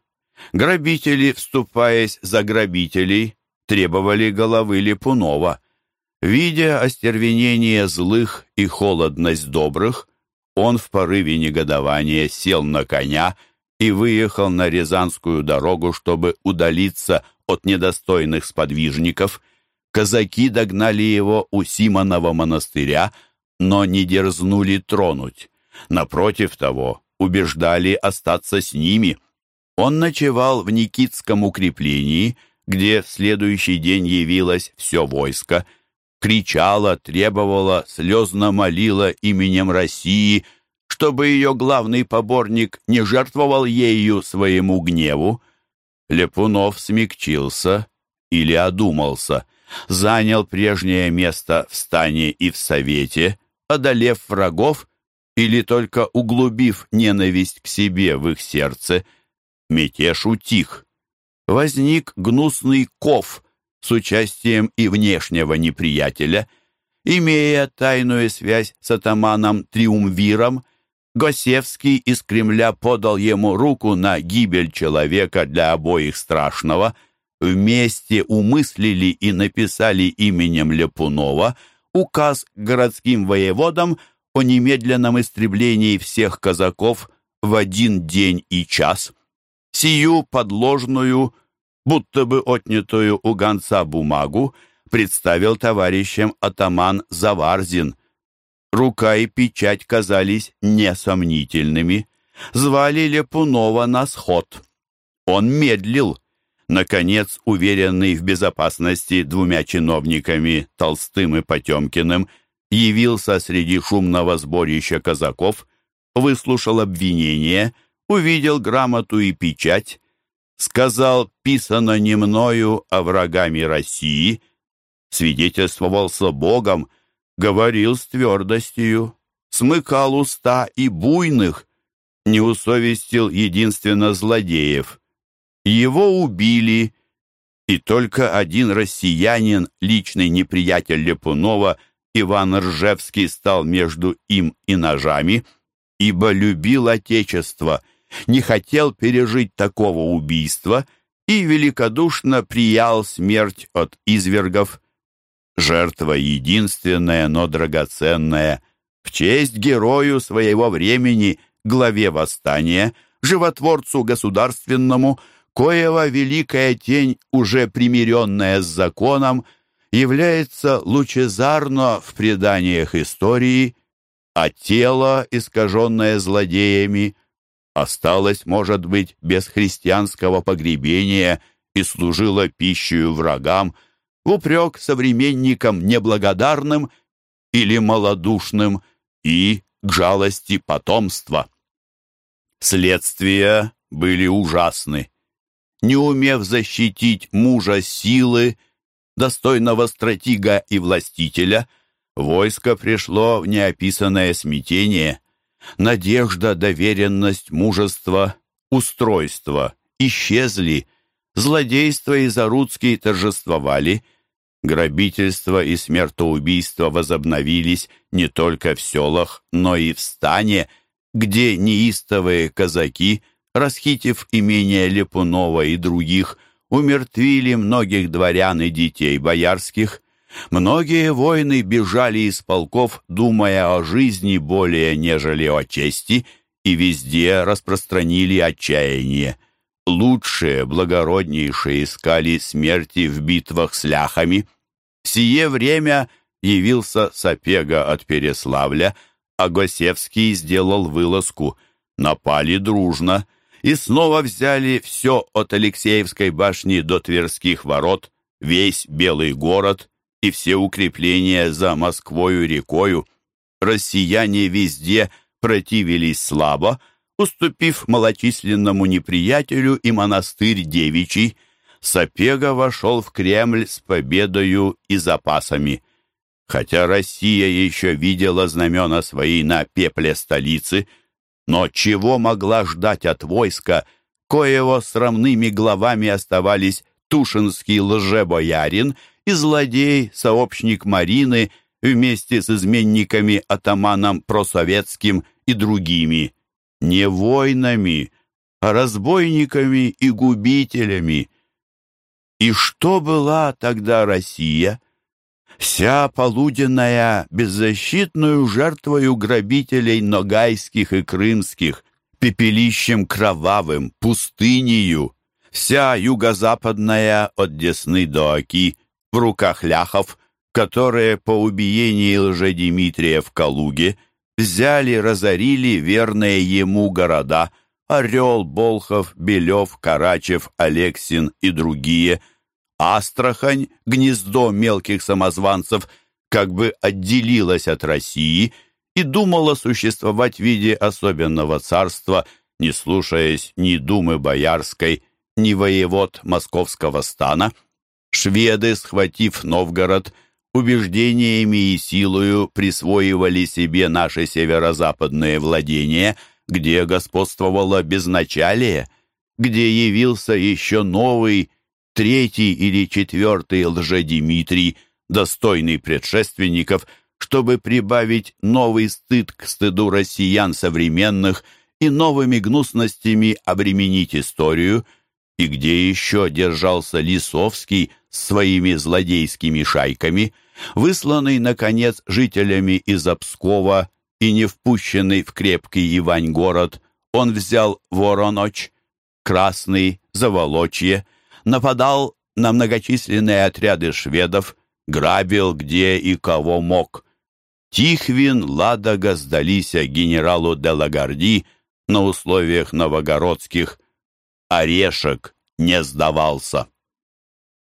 Грабители, вступаясь за грабителей, требовали головы Липунова. Видя остервенение злых и холодность добрых, он в порыве негодования сел на коня и выехал на Рязанскую дорогу, чтобы удалиться от недостойных сподвижников – Казаки догнали его у Симонова монастыря, но не дерзнули тронуть. Напротив того, убеждали остаться с ними. Он ночевал в Никитском укреплении, где в следующий день явилось все войско, кричала, требовала, слезно молила именем России, чтобы ее главный поборник не жертвовал ею своему гневу. Лепунов смягчился или одумался занял прежнее место в стане и в совете, одолев врагов или только углубив ненависть к себе в их сердце, мятеж утих. Возник гнусный ков с участием и внешнего неприятеля, имея тайную связь с атаманом Триумвиром, Госевский из Кремля подал ему руку на гибель человека для обоих страшного – вместе умыслили и написали именем Лепунова указ городским воеводам о немедленном истреблении всех казаков в один день и час. Сию подложную, будто бы отнятую у гонца бумагу, представил товарищам атаман Заварзин. Рука и печать казались несомнительными. Звали Лепунова на сход. Он медлил, Наконец, уверенный в безопасности двумя чиновниками, Толстым и Потемкиным, явился среди шумного сборища казаков, выслушал обвинение, увидел грамоту и печать, сказал «писано не мною, а врагами России», свидетельствовался Богом, говорил с твердостью, смыкал уста и буйных, не усовестил единственно злодеев – его убили, и только один россиянин, личный неприятель Лепунова, Иван Ржевский, стал между им и ножами, ибо любил Отечество, не хотел пережить такого убийства и великодушно приял смерть от извергов. Жертва единственная, но драгоценная. В честь герою своего времени, главе восстания, животворцу государственному, коего великая тень, уже примиренная с законом, является лучезарно в преданиях истории, а тело, искаженное злодеями, осталось, может быть, без христианского погребения и служило пищей врагам, в упрек современникам неблагодарным или малодушным и к жалости потомства. Следствия были ужасны. Не умев защитить мужа силы, достойного стратега и властителя, войско пришло в неописанное смятение. Надежда, доверенность, мужество, устройство исчезли, злодейство и Заруцкий торжествовали, грабительство и смертоубийство возобновились не только в селах, но и в стане, где неистовые казаки, расхитив имение Лепунова и других, умертвили многих дворян и детей боярских. Многие воины бежали из полков, думая о жизни более, нежели о чести, и везде распространили отчаяние. Лучшие, благороднейшие искали смерти в битвах с ляхами. В сие время явился Сапега от Переславля, а Госевский сделал вылазку. Напали дружно и снова взяли все от Алексеевской башни до Тверских ворот, весь Белый город и все укрепления за Москвою рекою. Россияне везде противились слабо, уступив малочисленному неприятелю и монастырь девичий, Сапега вошел в Кремль с победою и запасами. Хотя Россия еще видела знамена свои на пепле столицы, но чего могла ждать от войска, коего срамными главами оставались Тушинский лжебоярин и злодей, сообщник Марины, вместе с изменниками атаманом просоветским и другими не войнами, а разбойниками и губителями. И что была тогда Россия? Вся полуденная беззащитную жертвою грабителей ногайских и крымских, пепелищем кровавым, пустынею, вся юго-западная от Десны до Оки в руках ляхов, которые по убиении лжедимитрия в Калуге – взяли, разорили верные ему города Орел, Болхов, Белев, Карачев, Алексин и другие. Астрахань, гнездо мелких самозванцев, как бы отделилась от России и думала существовать в виде особенного царства, не слушаясь ни думы боярской, ни воевод московского стана. Шведы, схватив Новгород, убеждениями и силою присвоивали себе наши северо-западные владения, где господствовало безначалие, где явился еще новый, третий или четвертый лжедимитрий, достойный предшественников, чтобы прибавить новый стыд к стыду россиян современных и новыми гнусностями обременить историю, и где еще держался Лисовский с своими злодейскими шайками – высланный, наконец, жителями из Обскова и не впущенный в крепкий Ивань-город, он взял Вороноч, Красный, Заволочье, нападал на многочисленные отряды шведов, грабил где и кого мог. Тихвин, Ладога сдались генералу де Лагарди на условиях новогородских. Орешек не сдавался.